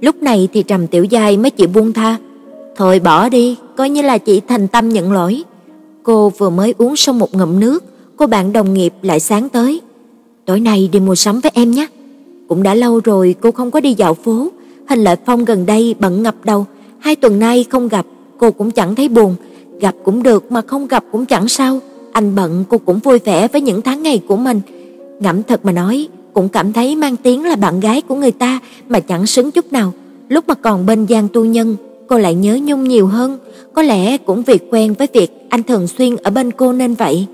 Lúc này thì Trầm Tiểu Giai mới chịu buông tha. "Thôi bỏ đi, coi như là chị thành tâm nhận lỗi." Cô vừa mới uống xong một ngụm nước, cô bạn đồng nghiệp lại sáng tới. "Tối nay đi mua sắm với em nhé." Cũng đã lâu rồi cô không có đi dạo phố, Hình Lợi Phong gần đây bận ngập đầu, hai tuần nay không gặp, cô cũng chẳng thấy buồn, gặp cũng được mà không gặp cũng chẳng sao, anh bận cô cũng vui vẻ với những tháng ngày của mình. Ngẫm thật mà nói, cũng cảm thấy mang tiếng là bạn gái của người ta mà chẳng xứng chút nào. Lúc mà còn bên Giang tu nhân, cô lại nhớ Nhung nhiều hơn, có lẽ cũng vì quen với việc anh thường xuyên ở bên cô nên vậy.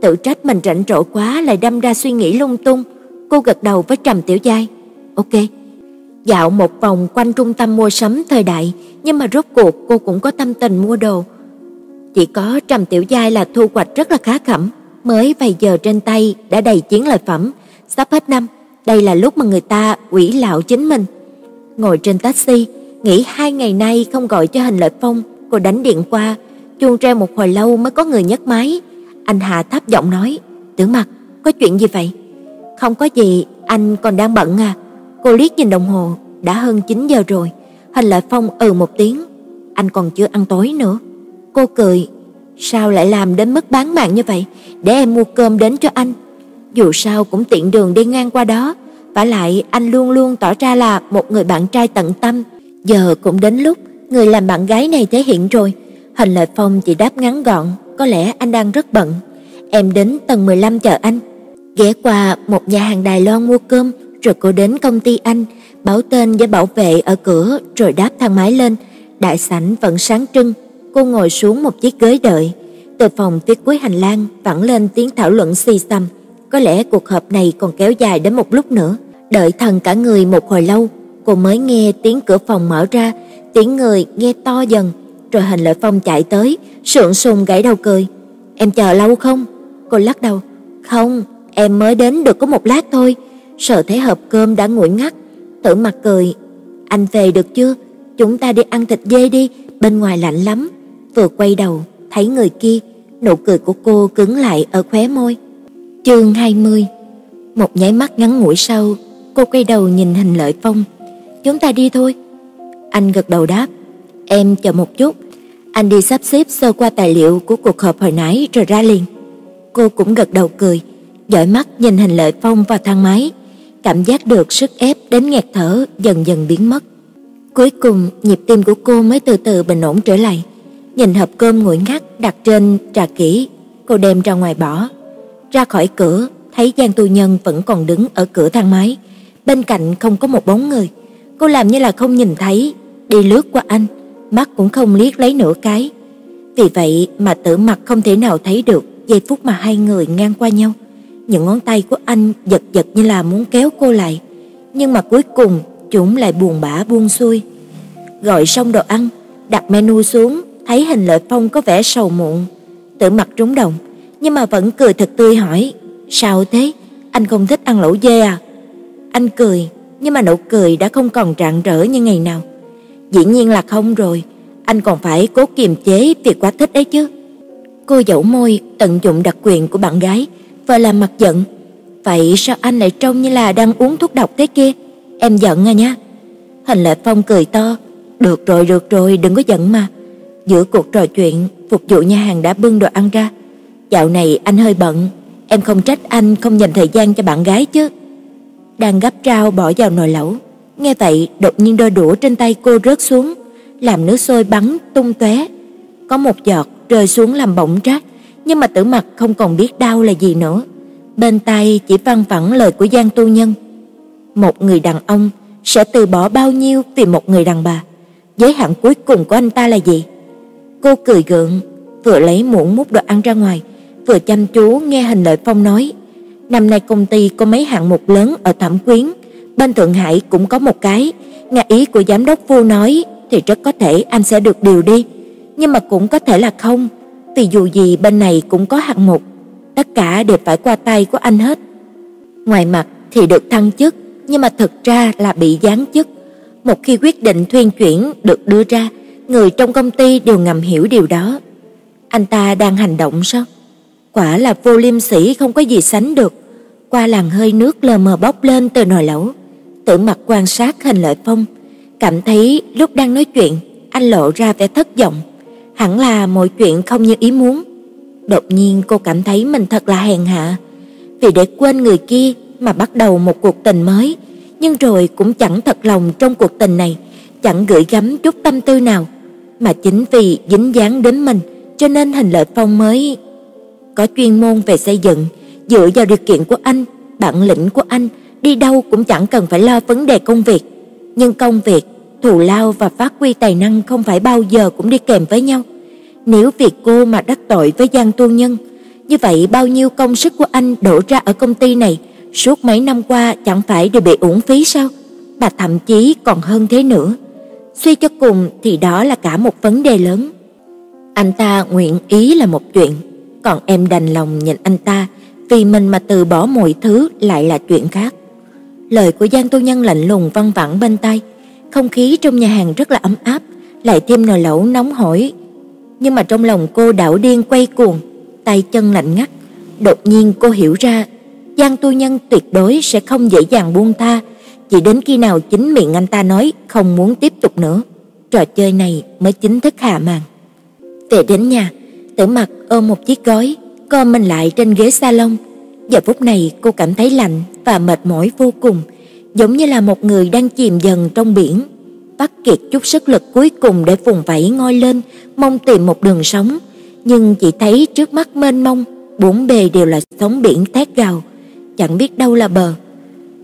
Tự trách mình rảnh rỗi quá lại đâm ra suy nghĩ lung tung. Cô gật đầu với Trầm Tiểu Giai. "Ok." Dạo một vòng quanh trung tâm mua sắm thời đại, nhưng mà rốt cuộc cô cũng có tâm tình mua đồ. Chỉ có Trầm Tiểu Giai là thu hoạch rất là khá khẩm, mới vài giờ trên tay đã đầy chiến lợi phẩm, sắp hết năm, đây là lúc mà người ta quỷ lạo chính mình. Ngồi trên taxi, nghĩ hai ngày nay không gọi cho Hình Lợi Phong, cô đánh điện qua, chuông treo một hồi lâu mới có người nhấc máy. Anh hạ thấp giọng nói, "Tử Mặc, có chuyện gì vậy?" "Không có gì, anh còn đang bận à?" Cô liếc nhìn đồng hồ, đã hơn 9 giờ rồi. Hình Lợi Phong ừ một tiếng, "Anh còn chưa ăn tối nữa." Cô cười, "Sao lại làm đến mức bán mạng như vậy, để em mua cơm đến cho anh. Dù sao cũng tiện đường đi ngang qua đó, vả lại anh luôn luôn tỏ ra là một người bạn trai tận tâm, giờ cũng đến lúc người làm bạn gái này thể hiện rồi." Hình Lợi Phong chỉ đáp ngắn gọn, "Có lẽ anh đang rất bận. Em đến tầng 15 chờ anh." Ghé qua một nhà hàng Đài Loan mua cơm, rồi cô đến công ty anh, báo tên với bảo vệ ở cửa rồi đáp thang máy lên. Đại sảnh vẫn sáng trưng, cô ngồi xuống một chiếc ghế đợi. Từ phòng phía cuối hành lang vẳng lên tiếng thảo luận xì xầm. có lẽ cuộc họp này còn kéo dài đến một lúc nữa. Đợi thần cả người một hồi lâu, cô mới nghe tiếng cửa phòng mở ra, tiếng người nghe to dần, rồi Hình Lợi Phong chạy tới, sượng sùng gãy đầu cười. "Em chờ lâu không?" Cô lắc đầu. "Không, em mới đến được có một lát thôi." Sợ thấy hộp cơm đã nguội ngắt, Tử mặt cười, "Anh về được chưa? Chúng ta đi ăn thịt dê đi, bên ngoài lạnh lắm." Vừa quay đầu, thấy người kia, nụ cười của cô cứng lại ở khóe môi. Chương 20. Một nháy mắt ngắn ngủi sau, cô quay đầu nhìn Hình Lợi Phong. "Chúng ta đi thôi." Anh gật đầu đáp, "Em chờ một chút." Anh đi sắp xếp sơ qua tài liệu của cuộc họp hồi nãy rồi ra liền. Cô cũng gật đầu cười, dõi mắt nhìn Hình Lợi Phong vào thang máy, cảm giác được sức ép đến nghẹt thở dần dần biến mất. Cuối cùng, nhịp tim của cô mới từ từ bình ổn trở lại. Nhìn hộp cơm nguội ngắt đặt trên trà kỹ, cô đem ra ngoài bỏ. Ra khỏi cửa, thấy Giang Tu Nhân vẫn còn đứng ở cửa thang máy, bên cạnh không có một bóng người. Cô làm như là không nhìn thấy, đi lướt qua anh, mắt cũng không liếc lấy nửa cái. Vì vậy mà Tử mặt không thể nào thấy được giây phút mà hai người ngang qua nhau. Những ngón tay của anh giật giật như là muốn kéo cô lại, nhưng mà cuối cùng chúng lại buồn bã buông xuôi. Gọi xong đồ ăn, đặt menu xuống, thấy Hình Lợi Phong có vẻ sầu muộn, Tử mặt trúng động, nhưng mà vẫn cười thật tươi hỏi: "Sao thế? Anh không thích ăn lẩu dê à?" Anh cười, nhưng mà nụ cười đã không còn rạng rỡ như ngày nào. Dĩ nhiên là không rồi, anh còn phải cố kiềm chế việc quá thích ấy chứ. Cô dẫu môi tận dụng đặc quyền của bạn gái và làm mặt giận. Vậy sao anh lại trông như là đang uống thuốc độc thế kia? Em giận à nha. Hình Lệ Phong cười to, "Được rồi, được rồi, đừng có giận mà." Giữa cuộc trò chuyện, phục vụ nhà hàng đã bưng đồ ăn ra. "Dạo này anh hơi bận, em không trách anh không dành thời gian cho bạn gái chứ." Đang gấp rau bỏ vào nồi lẩu, nghe vậy đột nhiên đôi đũa trên tay cô rớt xuống, làm nước sôi bắn tung tóe. Có một giọt rơi xuống làm bỏng rát, nhưng mà Tử Mặc không còn biết đau là gì nữa. Bên tai chỉ văng vẳng lời của Giang Tu Nhân. Một người đàn ông sẽ từ bỏ bao nhiêu vì một người đàn bà? Giới hạn cuối cùng của anh ta là gì? Cô cười gượng, vừa lấy muỗng múc đồ ăn ra ngoài, vừa chăm chú nghe Hình Lợi Phong nói, năm nay công ty có mấy hạng mục lớn ở Thẩm Quyến, bên Thượng Hải cũng có một cái, nghe ý của giám đốc Vu nói thì rất có thể anh sẽ được điều đi, nhưng mà cũng có thể là không, vì dù gì bên này cũng có hạng mục, tất cả đều phải qua tay của anh hết. Ngoài mặt thì được thăng chức, nhưng mà thực ra là bị giáng chức. Một khi quyết định thuyên chuyển được đưa ra, người trong công ty đều ngầm hiểu điều đó. Anh ta đang hành động sao? Quả là vô liêm sỉ không có gì sánh được. Qua làn hơi nước lờ mờ bốc lên từ nồi lẩu, Tử mặt quan sát Hình Lợi Phong, cảm thấy lúc đang nói chuyện, anh lộ ra vẻ thất vọng, hẳn là mọi chuyện không như ý muốn. Đột nhiên cô cảm thấy mình thật là hèn hạ, vì để quên người kia mà bắt đầu một cuộc tình mới, nhưng rồi cũng chẳng thật lòng trong cuộc tình này, chẳng gửi gắm chút tâm tư nào, mà chính vì dính dáng đến mình, cho nên Hình Lợi Phong mới có chuyên môn về xây dựng, dựa vào điều kiện của anh, bản lĩnh của anh, đi đâu cũng chẳng cần phải lo vấn đề công việc. Nhưng công việc, thù lao và phát huy tài năng không phải bao giờ cũng đi kèm với nhau. Nếu việc cô mà đắc tội với Giang Tu Nhân, như vậy bao nhiêu công sức của anh đổ ra ở công ty này suốt mấy năm qua chẳng phải đều bị uổng phí sao? Bà thậm chí còn hơn thế nữa. Suy cho cùng thì đó là cả một vấn đề lớn. Anh ta nguyện ý là một chuyện, còn em đành lòng nhìn anh ta vì mình mà từ bỏ mọi thứ lại là chuyện khác. Lời của Giang Tu Nhân lạnh lùng văng vẳng bên tai, không khí trong nhà hàng rất là ấm áp, lại thêm nồi lẩu nóng hổi. Nhưng mà trong lòng cô đảo điên quay cuồng, tay chân lạnh ngắt. Đột nhiên cô hiểu ra, Giang Tu Nhân tuyệt đối sẽ không dễ dàng buông tha, chỉ đến khi nào chính miệng anh ta nói không muốn tiếp tục nữa, trò chơi này mới chính thức hạ màn. Về đến nhà, Tử Mặc ôm một chiếc gói, co mình lại trên ghế salon. Giờ phút này cô cảm thấy lạnh và mệt mỏi vô cùng, giống như là một người đang chìm dần trong biển, bắt kiệt chút sức lực cuối cùng để vùng vẫy ngoi lên, mong tìm một đường sống, nhưng chỉ thấy trước mắt mênh mông, bốn bề đều là sóng biển thét gào, chẳng biết đâu là bờ.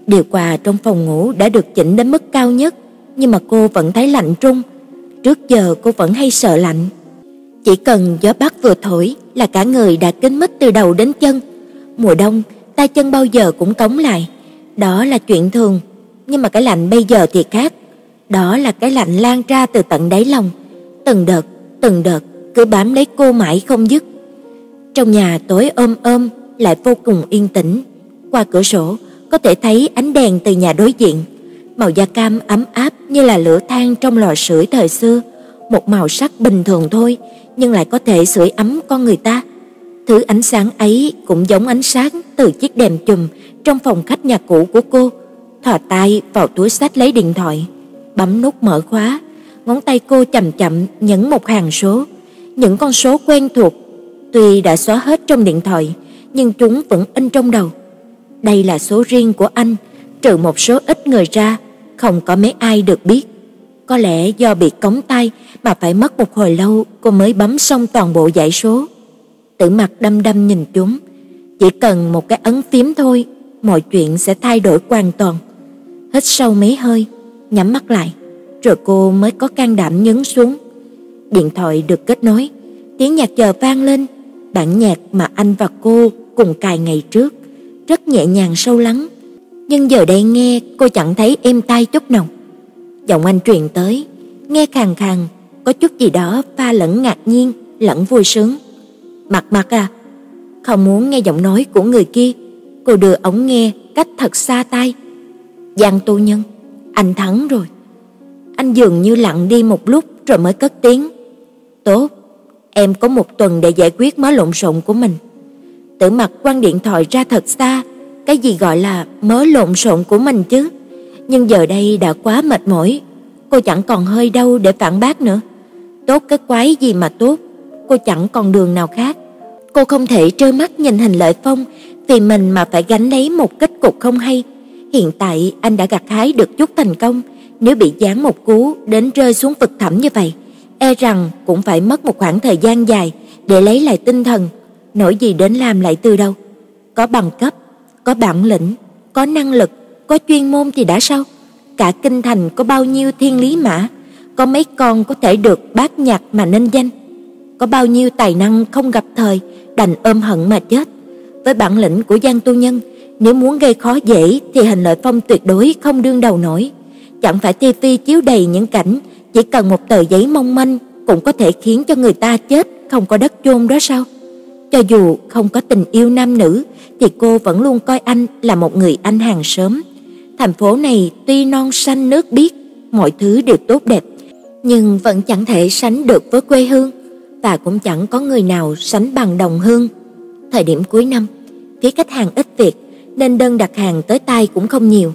Điều hòa trong phòng ngủ đã được chỉnh đến mức cao nhất, nhưng mà cô vẫn thấy lạnh trung. Trước giờ cô vẫn hay sợ lạnh. Chỉ cần gió bắc vừa thổi là cả người đã kín mít từ đầu đến chân. Mùa đông tay chân bao giờ cũng cống lại. Đó là chuyện thường, nhưng mà cái lạnh bây giờ thì khác. Đó là cái lạnh lan ra từ tận đáy lòng, từng đợt, từng đợt cứ bám lấy cô mãi không dứt. Trong nhà tối ôm ôm lại vô cùng yên tĩnh, qua cửa sổ có thể thấy ánh đèn từ nhà đối diện, màu da cam ấm áp như là lửa than trong lò sưởi thời xưa, một màu sắc bình thường thôi nhưng lại có thể sưởi ấm con người ta. Thứ ánh sáng ấy cũng giống ánh sáng từ chiếc đèn chùm trong phòng khách nhà cũ của cô. Thò tay vào túi sách lấy điện thoại, bấm nút mở khóa, ngón tay cô chậm chậm nhấn một hàng số, những con số quen thuộc, tuy đã xóa hết trong điện thoại, nhưng chúng vẫn in trong đầu. Đây là số riêng của anh, trừ một số ít người ra, không có mấy ai được biết. Có lẽ do bị cống tay mà phải mất một hồi lâu cô mới bấm xong toàn bộ dãy số. Tử mặt đăm đăm nhìn chúng, chỉ cần một cái ấn phím thôi, mọi chuyện sẽ thay đổi hoàn toàn. Hít sâu mấy hơi, nhắm mắt lại, rồi cô mới có can đảm nhấn xuống. Điện thoại được kết nối, tiếng nhạc chờ vang lên, bản nhạc mà anh và cô cùng cài ngày trước, rất nhẹ nhàng sâu lắng. Nhưng giờ đây nghe cô chẳng thấy êm tai chút nào. Giọng anh truyền tới, nghe khàn khàn, có chút gì đó pha lẫn ngạc nhiên, lẫn vui sướng. "Mặt Mặt à?" Không muốn nghe giọng nói của người kia, cô đưa ống nghe cách thật xa tay. "Giang Tu Nhân, anh thắng rồi." Anh dường như lặng đi một lúc rồi mới cất tiếng. "Tốt, em có một tuần để giải quyết mớ lộn xộn của mình." Tử Mặc quăng điện thoại ra thật xa, cái gì gọi là mớ lộn xộn của mình chứ? Nhưng giờ đây đã quá mệt mỏi, cô chẳng còn hơi đâu để phản bác nữa. Tốt cái quái gì mà tốt, cô chẳng còn đường nào khác. Cô không thể trơ mắt nhìn Hình Lợi Phong vì mình mà phải gánh lấy một kết cục không hay. Hiện tại anh đã gặt hái được chút thành công, nếu bị giáng một cú đến rơi xuống vực thẳm như vậy, e rằng cũng phải mất một khoảng thời gian dài để lấy lại tinh thần, nổi gì đến làm lại từ đâu. Có bằng cấp, có bản lĩnh, có năng lực, có chuyên môn thì đã sao? Cả kinh thành có bao nhiêu thiên lý mã, có mấy con có thể được bát nhạc mà nên danh. Có bao nhiêu tài năng không gặp thời, đành ôm hận mà chết. Với bản lĩnh của Giang tu nhân, nếu muốn gây khó dễ thì Hình Lợi Phong tuyệt đối không đương đầu nổi. Chẳng phải TV chiếu đầy những cảnh chỉ cần một tờ giấy mong manh cũng có thể khiến cho người ta chết không có đất chôn đó sao? Cho dù không có tình yêu nam nữ thì cô vẫn luôn coi anh là một người anh hàng xóm. Thành phố này tuy non xanh nước biếc, mọi thứ đều tốt đẹp, nhưng vẫn chẳng thể sánh được với quê hương và cũng chẳng có người nào sánh bằng đồng hương. Thời điểm cuối năm, phía khách hàng ít việc nên đơn đặt hàng tới tay cũng không nhiều.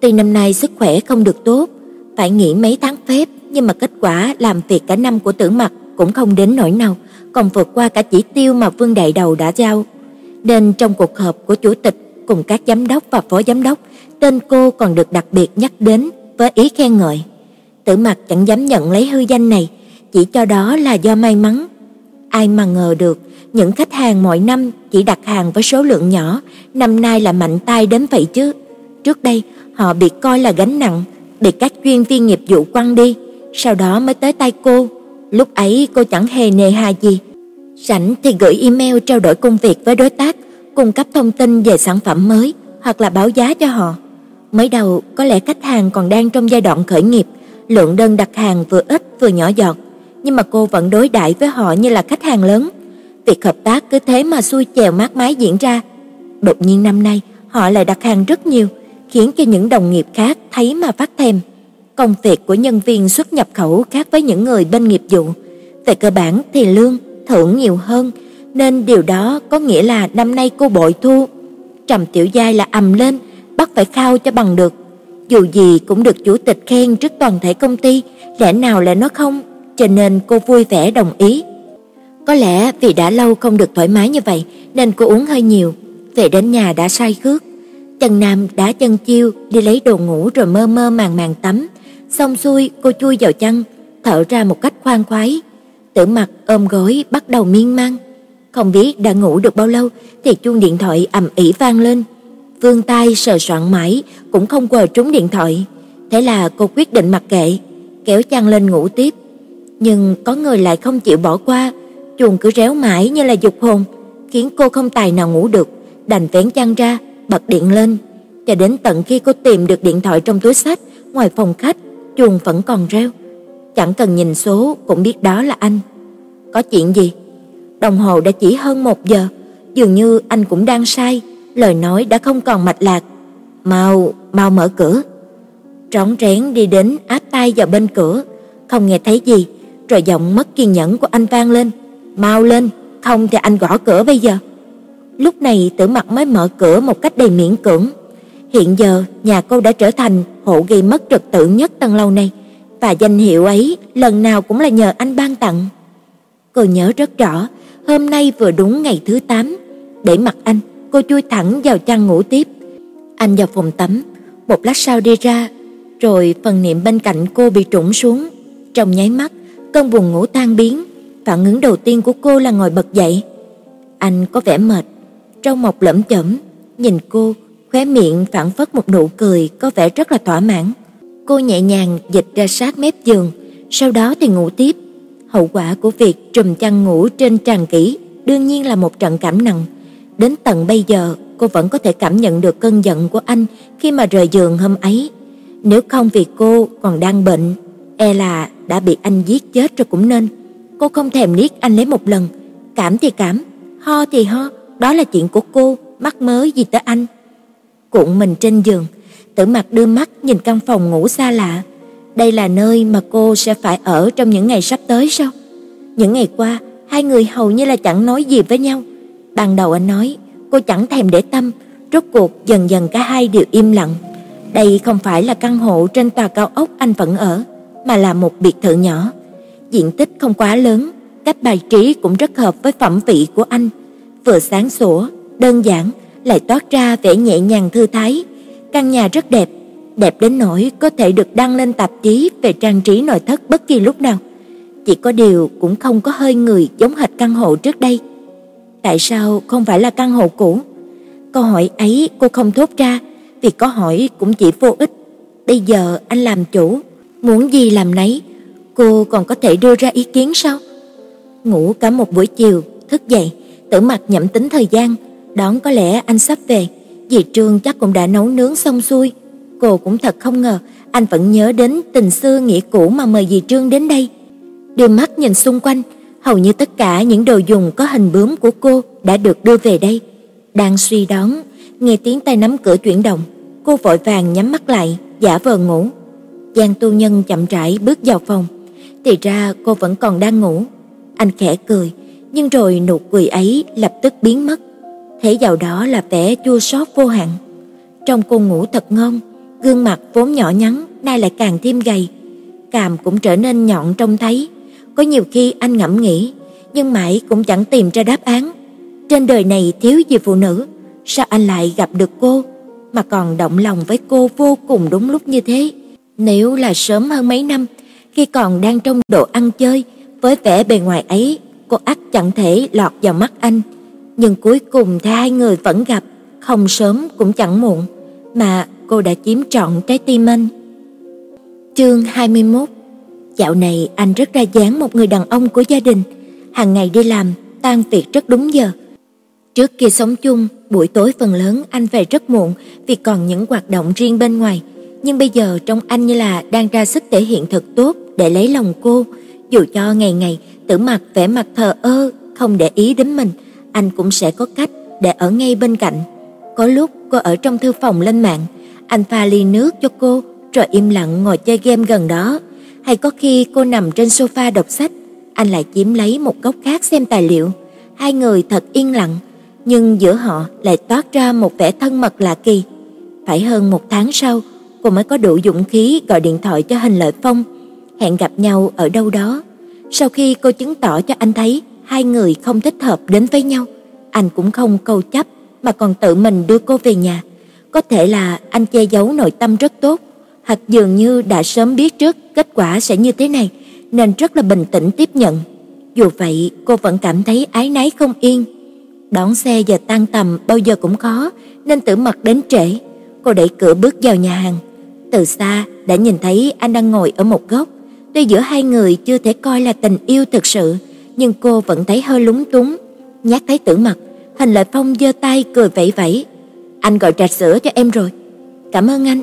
Tuy năm nay sức khỏe không được tốt, phải nghỉ mấy tháng phép, nhưng mà kết quả làm việc cả năm của Tử Mặc cũng không đến nỗi nào, còn vượt qua cả chỉ tiêu mà Vương Đại Đầu đã giao. Nên trong cuộc họp của chủ tịch cùng các giám đốc và phó giám đốc, tên cô còn được đặc biệt nhắc đến với ý khen ngợi. Tử Mặc chẳng dám nhận lấy hư danh này, chỉ cho đó là do may mắn. Ai mà ngờ được, những khách hàng mỗi năm chỉ đặt hàng với số lượng nhỏ, năm nay là mạnh tay đến vậy chứ. Trước đây, họ bị coi là gánh nặng, bị các chuyên viên nghiệp vụ quăng đi, sau đó mới tới tay cô. Lúc ấy cô chẳng hề nề hà gì. Rảnh thì gửi email trao đổi công việc với đối tác, cung cấp thông tin về sản phẩm mới hoặc là báo giá cho họ. Mới đầu có lẽ khách hàng còn đang trong giai đoạn khởi nghiệp, lượng đơn đặt hàng vừa ít vừa nhỏ giọt, nhưng mà cô vẫn đối đãi với họ như là khách hàng lớn. Việc hợp tác cứ thế mà xuôi chèo mát mái diễn ra. Đột nhiên năm nay, họ lại đặt hàng rất nhiều, khiến cho những đồng nghiệp khác thấy mà phát thèm. Công việc của nhân viên xuất nhập khẩu khác với những người bên nghiệp vụ. Về cơ bản thì lương, thưởng nhiều hơn, nên điều đó có nghĩa là năm nay cô bội thu. Trầm Tiểu Giai là ầm lên, bắt phải khao cho bằng được. Dù gì cũng được chủ tịch khen trước toàn thể công ty, lẽ nào lại nói không, cho nên cô vui vẻ đồng ý. Có lẽ vì đã lâu không được thoải mái như vậy nên cô uống hơi nhiều, về đến nhà đã say khướt, Trần Nam đã chân chiêu đi lấy đồ ngủ rồi mơ mơ màng màng tắm, xong xuôi cô chui vào chăn, thở ra một cách khoan khoái. Tử Mặc ôm gối bắt đầu miên man. Không biết đã ngủ được bao lâu thì chuông điện thoại ầm ĩ vang lên. Vương tay sờ soạn mãi cũng không quờ trúng điện thoại. Thế là cô quyết định mặc kệ, kéo chăn lên ngủ tiếp. Nhưng có người lại không chịu bỏ qua, chuồng cứ réo mãi như là dục hồn, khiến cô không tài nào ngủ được, đành vén chăn ra, bật điện lên, cho đến tận khi cô tìm được điện thoại trong túi sách ngoài phòng khách, chuồng vẫn còn reo. Chẳng cần nhìn số cũng biết đó là anh. Có chuyện gì? Đồng hồ đã chỉ hơn một giờ, dường như anh cũng đang say, lời nói đã không còn mạch lạc. "Mau, mau mở cửa." Trống rén đi đến áp tay vào bên cửa, không nghe thấy gì, rồi giọng mất kiên nhẫn của anh vang lên, "Mau lên, không thì anh gõ cửa bây giờ." Lúc này Tử Mặc mới mở cửa một cách đầy miễn cưỡng. Hiện giờ, nhà cô đã trở thành hộ gây mất trật tự nhất tầng lâu này, và danh hiệu ấy lần nào cũng là nhờ anh ban tặng. Cô nhớ rất rõ, hôm nay vừa đúng ngày thứ 8, để mặc anh, cô chui thẳng vào chăn ngủ tiếp. Anh vào phòng tắm, một lát sau đi ra, rồi phần niệm bên cạnh cô bị trũng xuống. Trong nháy mắt, cơn buồn ngủ tan biến, phản ứng đầu tiên của cô là ngồi bật dậy. Anh có vẻ mệt, trong một lẩm chẩm, nhìn cô, khóe miệng phản phất một nụ cười có vẻ rất là thỏa mãn. Cô nhẹ nhàng dịch ra sát mép giường, sau đó thì ngủ tiếp. Hậu quả của việc trùm chăn ngủ trên tràn kỹ đương nhiên là một trận cảm nặng. Đến tận bây giờ, cô vẫn có thể cảm nhận được cơn giận của anh khi mà rời giường hôm ấy. Nếu không vì cô còn đang bệnh, e là đã bị anh giết chết rồi cũng nên. Cô không thèm liếc anh lấy một lần, cảm thì cảm, ho thì ho, đó là chuyện của cô, mắc mớ gì tới anh. Cuộn mình trên giường, Tử Mặc đưa mắt nhìn căn phòng ngủ xa lạ. Đây là nơi mà cô sẽ phải ở trong những ngày sắp tới sao? Những ngày qua, hai người hầu như là chẳng nói gì với nhau. Ban đầu anh nói, cô chẳng thèm để tâm, rốt cuộc dần dần cả hai đều im lặng. Đây không phải là căn hộ trên tòa cao ốc anh vẫn ở, mà là một biệt thự nhỏ. Diện tích không quá lớn, cách bài trí cũng rất hợp với phẩm vị của anh. Vừa sáng sủa, đơn giản, lại toát ra vẻ nhẹ nhàng thư thái. Căn nhà rất đẹp, đẹp đến nỗi có thể được đăng lên tạp chí về trang trí nội thất bất kỳ lúc nào. Chỉ có điều cũng không có hơi người giống hệt căn hộ trước đây. Tại sao không phải là căn hộ cũ? Câu hỏi ấy cô không thốt ra, vì có hỏi cũng chỉ vô ích. Bây giờ anh làm chủ, muốn gì làm nấy, cô còn có thể đưa ra ý kiến sao? Ngủ cả một buổi chiều, thức dậy, Tử Mặc nhẩm tính thời gian, đoán có lẽ anh sắp về, dì Trương chắc cũng đã nấu nướng xong xuôi. Cô cũng thật không ngờ, anh vẫn nhớ đến tình xưa nghĩa cũ mà mời dì Trương đến đây. Đưa mắt nhìn xung quanh, hầu như tất cả những đồ dùng có hình bướm của cô đã được đưa về đây. Đang suy đoán, nghe tiếng tay nắm cửa chuyển động, cô vội vàng nhắm mắt lại, giả vờ ngủ. Giang tu nhân chậm rãi bước vào phòng, thì ra cô vẫn còn đang ngủ. Anh khẽ cười, nhưng rồi nụ cười ấy lập tức biến mất, thế vào đó là vẻ chua xót vô hạn. Trong cô ngủ thật ngon, gương mặt vốn nhỏ nhắn nay lại càng thêm gầy, cằm cũng trở nên nhọn trông thấy. Có nhiều khi anh ngẫm nghĩ, nhưng mãi cũng chẳng tìm ra đáp án. Trên đời này thiếu gì phụ nữ, sao anh lại gặp được cô mà còn động lòng với cô vô cùng đúng lúc như thế? Nếu là sớm hơn mấy năm, khi còn đang trong độ ăn chơi, với vẻ bề ngoài ấy, cô ắt chẳng thể lọt vào mắt anh. Nhưng cuối cùng thì hai người vẫn gặp, không sớm cũng chẳng muộn, mà cô đã chiếm trọn trái tim anh. Chương 21 Dạo này anh rất ra dáng một người đàn ông của gia đình, hàng ngày đi làm, tan việc rất đúng giờ. Trước kia sống chung, buổi tối phần lớn anh về rất muộn vì còn những hoạt động riêng bên ngoài, nhưng bây giờ trông anh như là đang ra sức thể hiện thật tốt để lấy lòng cô, dù cho ngày ngày Tử Mặc vẻ mặt thờ ơ, không để ý đến mình, anh cũng sẽ có cách để ở ngay bên cạnh. Có lúc cô ở trong thư phòng lên mạng, anh pha ly nước cho cô, rồi im lặng ngồi chơi game gần đó, hay có khi cô nằm trên sofa đọc sách, anh lại chiếm lấy một góc khác xem tài liệu. Hai người thật yên lặng, nhưng giữa họ lại toát ra một vẻ thân mật lạ kỳ. Phải hơn một tháng sau, cô mới có đủ dũng khí gọi điện thoại cho Hình Lợi Phong, hẹn gặp nhau ở đâu đó. Sau khi cô chứng tỏ cho anh thấy hai người không thích hợp đến với nhau, anh cũng không câu chấp mà còn tự mình đưa cô về nhà. Có thể là anh che giấu nội tâm rất tốt, hoặc dường như đã sớm biết trước kết quả sẽ như thế này, nên rất là bình tĩnh tiếp nhận. Dù vậy, cô vẫn cảm thấy ái náy không yên. Đón xe giờ tan tầm bao giờ cũng khó, nên Tử Mặc đến trễ. Cô đẩy cửa bước vào nhà hàng. Từ xa đã nhìn thấy anh đang ngồi ở một góc. Tuy giữa hai người chưa thể coi là tình yêu thực sự, nhưng cô vẫn thấy hơi lúng túng. nhát thấy Tử mặt hình Lợi Phong giơ tay cười vẫy vẫy. Anh gọi trà sữa cho em rồi. Cảm ơn anh.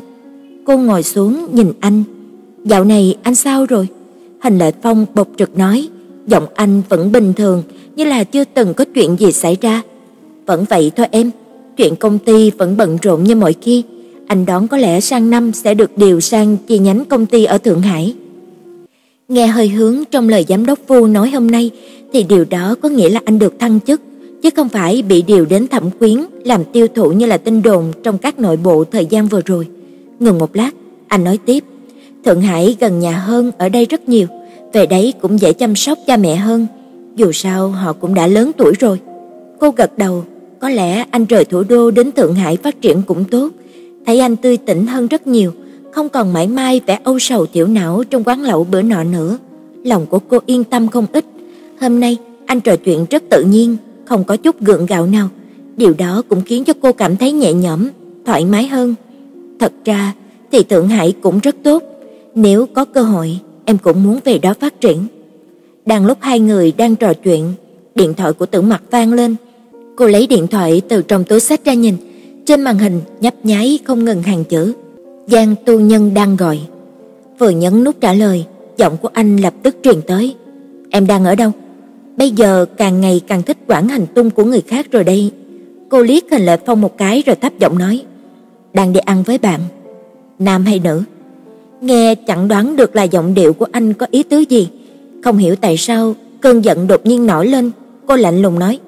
Cô ngồi xuống nhìn anh. Dạo này anh sao rồi? hình Lợi Phong bộc trực nói, giọng anh vẫn bình thường, như là chưa từng có chuyện gì xảy ra. Vẫn vậy thôi em, chuyện công ty vẫn bận rộn như mọi khi. Anh đoán có lẽ sang năm sẽ được điều sang chi nhánh công ty ở Thượng Hải. Nghe hơi hướng trong lời giám đốc Vu nói hôm nay thì điều đó có nghĩa là anh được thăng chức, chứ không phải bị điều đến thẩm quyến làm tiêu thụ như là tin đồn trong các nội bộ thời gian vừa rồi. Ngừng một lát, anh nói tiếp, Thượng Hải gần nhà hơn ở đây rất nhiều, về đấy cũng dễ chăm sóc cha mẹ hơn, dù sao họ cũng đã lớn tuổi rồi. Cô gật đầu, có lẽ anh rời thủ đô đến Thượng Hải phát triển cũng tốt, thấy anh tươi tỉnh hơn rất nhiều, không còn mãi mai vẻ âu sầu thiểu não trong quán lẩu bữa nọ nữa. Lòng của cô yên tâm không ít. Hôm nay anh trò chuyện rất tự nhiên, không có chút gượng gạo nào. Điều đó cũng khiến cho cô cảm thấy nhẹ nhõm, thoải mái hơn. Thật ra thì Thượng Hải cũng rất tốt, nếu có cơ hội em cũng muốn về đó phát triển. Đang lúc hai người đang trò chuyện, điện thoại của Tử Mặc vang lên. Cô lấy điện thoại từ trong túi xách ra nhìn, trên màn hình nhấp nháy không ngừng hàng chữ. Giang tu nhân đang gọi. Vừa nhấn nút trả lời, giọng của anh lập tức truyền tới. Em đang ở đâu? Bây giờ càng ngày càng thích quản hành tung của người khác rồi đây. Cô liếc hình lệ phong một cái rồi thấp giọng nói. Đang đi ăn với bạn. Nam hay nữ? Nghe chẳng đoán được là giọng điệu của anh có ý tứ gì. Không hiểu tại sao cơn giận đột nhiên nổi lên. Cô lạnh lùng nói.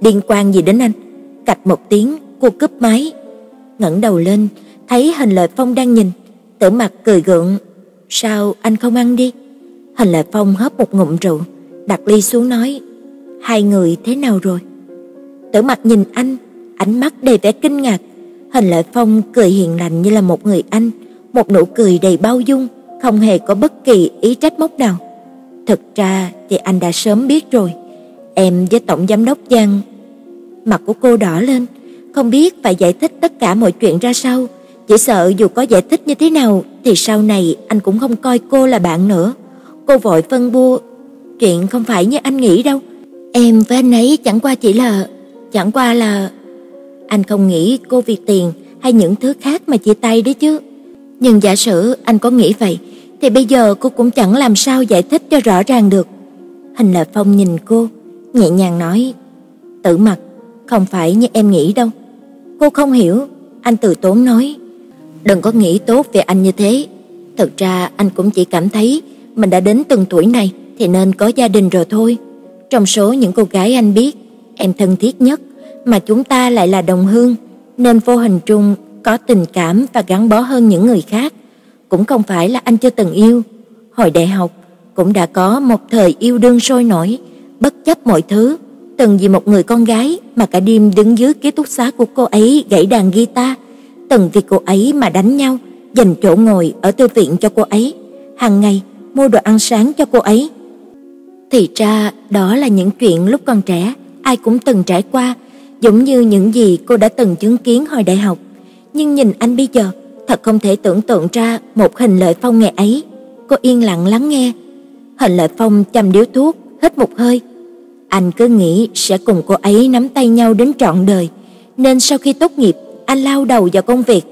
Liên quan gì đến anh? Cạch một tiếng, cô cướp máy. ngẩng đầu lên, thấy Hình Lợi Phong đang nhìn, Tử Mặc cười gượng, "Sao anh không ăn đi?" Hình Lợi Phong hớp một ngụm rượu, đặt ly xuống nói, "Hai người thế nào rồi?" Tử Mặc nhìn anh, ánh mắt đầy vẻ kinh ngạc. Hình Lợi Phong cười hiền lành như là một người anh, một nụ cười đầy bao dung, không hề có bất kỳ ý trách móc nào. Thực ra thì anh đã sớm biết rồi. Em với tổng giám đốc Giang. Mặt của cô đỏ lên, không biết phải giải thích tất cả mọi chuyện ra sao. Chỉ sợ dù có giải thích như thế nào thì sau này anh cũng không coi cô là bạn nữa. Cô vội phân bua, chuyện không phải như anh nghĩ đâu. Em với anh ấy chẳng qua chỉ là chẳng qua là anh không nghĩ cô vì tiền hay những thứ khác mà chia tay đấy chứ. Nhưng giả sử anh có nghĩ vậy thì bây giờ cô cũng chẳng làm sao giải thích cho rõ ràng được. Hình Lợi Phong nhìn cô, nhẹ nhàng nói: "Tử Mặc, không phải như em nghĩ đâu." Cô không hiểu, anh từ tốn nói: Đừng có nghĩ tốt về anh như thế. thật ra anh cũng chỉ cảm thấy mình đã đến từng tuổi này thì nên có gia đình rồi thôi. Trong số những cô gái anh biết, em thân thiết nhất mà chúng ta lại là đồng hương, nên vô hình trung có tình cảm và gắn bó hơn những người khác. Cũng không phải là anh chưa từng yêu. Hồi đại học cũng đã có một thời yêu đương sôi nổi, bất chấp mọi thứ, từng vì một người con gái mà cả đêm đứng dưới ký túc xá của cô ấy gãy đàn guitar từng vì cô ấy mà đánh nhau, dành chỗ ngồi ở thư viện cho cô ấy, hàng ngày mua đồ ăn sáng cho cô ấy. Thì ra đó là những chuyện lúc còn trẻ ai cũng từng trải qua, giống như những gì cô đã từng chứng kiến hồi đại học. Nhưng nhìn anh bây giờ, thật không thể tưởng tượng ra một hình lợi phong ngày ấy. Cô yên lặng lắng nghe. Hình lợi phong châm điếu thuốc, hít một hơi. Anh cứ nghĩ sẽ cùng cô ấy nắm tay nhau đến trọn đời, nên sau khi tốt nghiệp anh lao đầu vào công việc.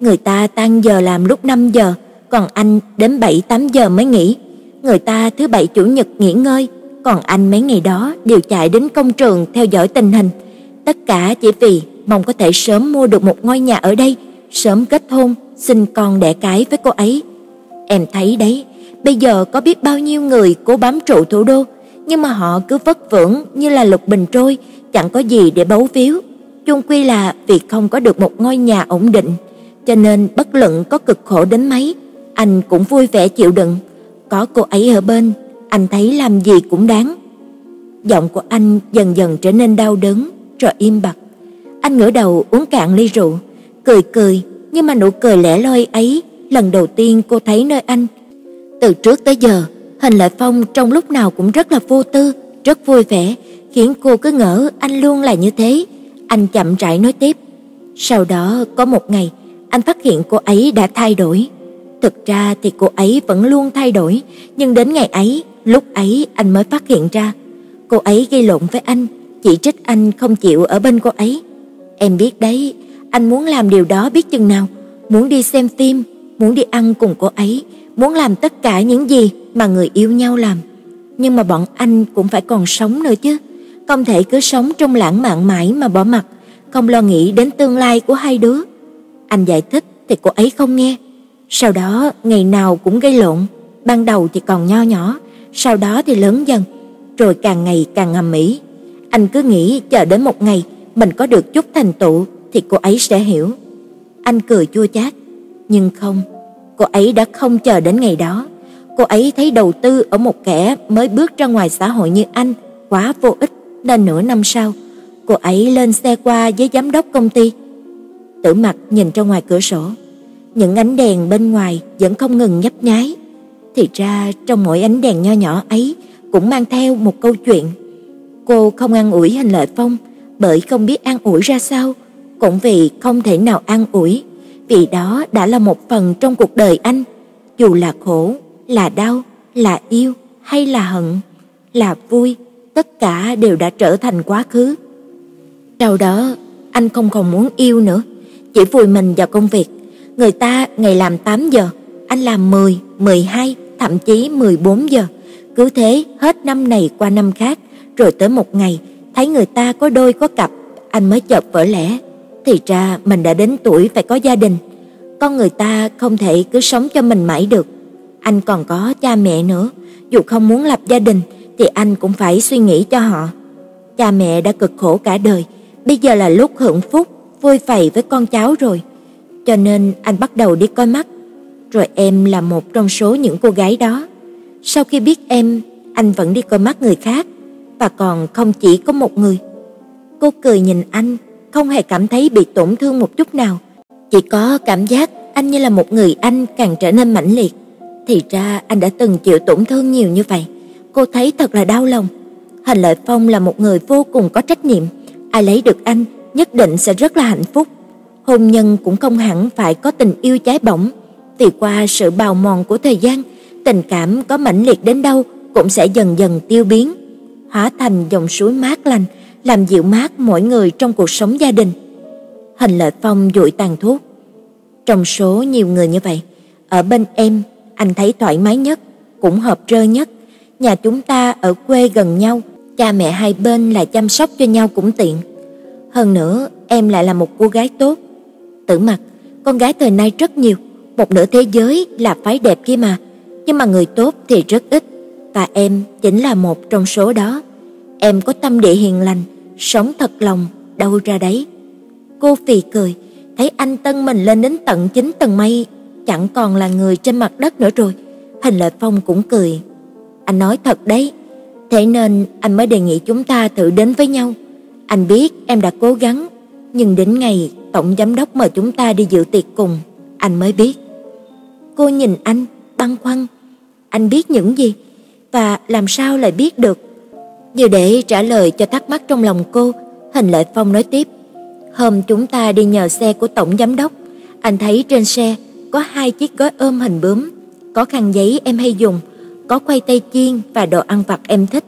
Người ta tan giờ làm lúc 5 giờ, còn anh đến 7 8 giờ mới nghỉ. Người ta thứ bảy chủ nhật nghỉ ngơi, còn anh mấy ngày đó đều chạy đến công trường theo dõi tình hình. Tất cả chỉ vì mong có thể sớm mua được một ngôi nhà ở đây, sớm kết hôn, sinh con đẻ cái với cô ấy. Em thấy đấy, bây giờ có biết bao nhiêu người cố bám trụ thủ đô, nhưng mà họ cứ vất vưởng như là lục bình trôi, chẳng có gì để bấu víu chung quy là vì không có được một ngôi nhà ổn định, cho nên bất luận có cực khổ đến mấy, anh cũng vui vẻ chịu đựng. Có cô ấy ở bên, anh thấy làm gì cũng đáng. Giọng của anh dần dần trở nên đau đớn, rồi im bặt. Anh ngửa đầu uống cạn ly rượu, cười cười, nhưng mà nụ cười lẻ loi ấy lần đầu tiên cô thấy nơi anh. Từ trước tới giờ, Hình Lệ Phong trong lúc nào cũng rất là vô tư, rất vui vẻ, khiến cô cứ ngỡ anh luôn là như thế. Anh chậm rãi nói tiếp. Sau đó có một ngày, anh phát hiện cô ấy đã thay đổi. Thực ra thì cô ấy vẫn luôn thay đổi, nhưng đến ngày ấy, lúc ấy anh mới phát hiện ra. Cô ấy gây lộn với anh, chỉ trích anh không chịu ở bên cô ấy. Em biết đấy, anh muốn làm điều đó biết chừng nào, muốn đi xem phim, muốn đi ăn cùng cô ấy, muốn làm tất cả những gì mà người yêu nhau làm. Nhưng mà bọn anh cũng phải còn sống nữa chứ, không thể cứ sống trong lãng mạn mãi mà bỏ mặc, không lo nghĩ đến tương lai của hai đứa. Anh giải thích thì cô ấy không nghe. Sau đó ngày nào cũng gây lộn, ban đầu thì còn nho nhỏ, sau đó thì lớn dần, rồi càng ngày càng ngầm ĩ. Anh cứ nghĩ chờ đến một ngày mình có được chút thành tựu thì cô ấy sẽ hiểu. Anh cười chua chát, nhưng không, cô ấy đã không chờ đến ngày đó. Cô ấy thấy đầu tư ở một kẻ mới bước ra ngoài xã hội như anh quá vô ích, nên nửa năm sau, cô ấy lên xe qua với giám đốc công ty. Tử Mặc nhìn ra ngoài cửa sổ, những ánh đèn bên ngoài vẫn không ngừng nhấp nháy. Thì ra trong mỗi ánh đèn nho nhỏ ấy cũng mang theo một câu chuyện. Cô không an ủi Hình Lợi Phong bởi không biết an ủi ra sao, cũng vì không thể nào an ủi, vì đó đã là một phần trong cuộc đời anh, dù là khổ, là đau, là yêu hay là hận, là vui, tất cả đều đã trở thành quá khứ. Sau đó, anh không còn muốn yêu nữa, chỉ vùi mình vào công việc. Người ta ngày làm 8 giờ, anh làm 10, 12, thậm chí 14 giờ. Cứ thế hết năm này qua năm khác, rồi tới một ngày thấy người ta có đôi có cặp, anh mới chợt vỡ lẽ, thì ra mình đã đến tuổi phải có gia đình. Con người ta không thể cứ sống cho mình mãi được. Anh còn có cha mẹ nữa, dù không muốn lập gia đình thì anh cũng phải suy nghĩ cho họ. Cha mẹ đã cực khổ cả đời, bây giờ là lúc hưởng phúc, vui phầy với con cháu rồi. Cho nên anh bắt đầu đi coi mắt. Rồi em là một trong số những cô gái đó. Sau khi biết em, anh vẫn đi coi mắt người khác và còn không chỉ có một người. Cô cười nhìn anh, không hề cảm thấy bị tổn thương một chút nào, chỉ có cảm giác anh như là một người anh càng trở nên mãnh liệt. Thì ra anh đã từng chịu tổn thương nhiều như vậy, cô thấy thật là đau lòng. Hành Lợi Phong là một người vô cùng có trách nhiệm, ai lấy được anh nhất định sẽ rất là hạnh phúc. Hôn nhân cũng không hẳn phải có tình yêu cháy bỏng, vì qua sự bào mòn của thời gian, tình cảm có mãnh liệt đến đâu cũng sẽ dần dần tiêu biến hóa thành dòng suối mát lành, làm dịu mát mỗi người trong cuộc sống gia đình. Hình Lợi Phong dụi tàn thuốc. Trong số nhiều người như vậy, ở bên em anh thấy thoải mái nhất, cũng hợp rơ nhất. Nhà chúng ta ở quê gần nhau, cha mẹ hai bên lại chăm sóc cho nhau cũng tiện. Hơn nữa, em lại là một cô gái tốt. Tử Mặc, con gái thời nay rất nhiều, một nửa thế giới là phái đẹp kia mà, nhưng mà người tốt thì rất ít và em chính là một trong số đó. Em có tâm địa hiền lành, sống thật lòng, đâu ra đấy. Cô phì cười, thấy anh tân mình lên đến tận chín tầng mây, chẳng còn là người trên mặt đất nữa rồi. Hình Lợi Phong cũng cười. Anh nói thật đấy, thế nên anh mới đề nghị chúng ta thử đến với nhau. Anh biết em đã cố gắng, nhưng đến ngày tổng giám đốc mời chúng ta đi dự tiệc cùng, anh mới biết. Cô nhìn anh băn khoăn, anh biết những gì? và làm sao lại biết được? Như để trả lời cho thắc mắc trong lòng cô, Hình Lợi Phong nói tiếp: "Hôm chúng ta đi nhờ xe của tổng giám đốc, anh thấy trên xe có hai chiếc gói ôm hình bướm, có khăn giấy em hay dùng, có khoai tây chiên và đồ ăn vặt em thích.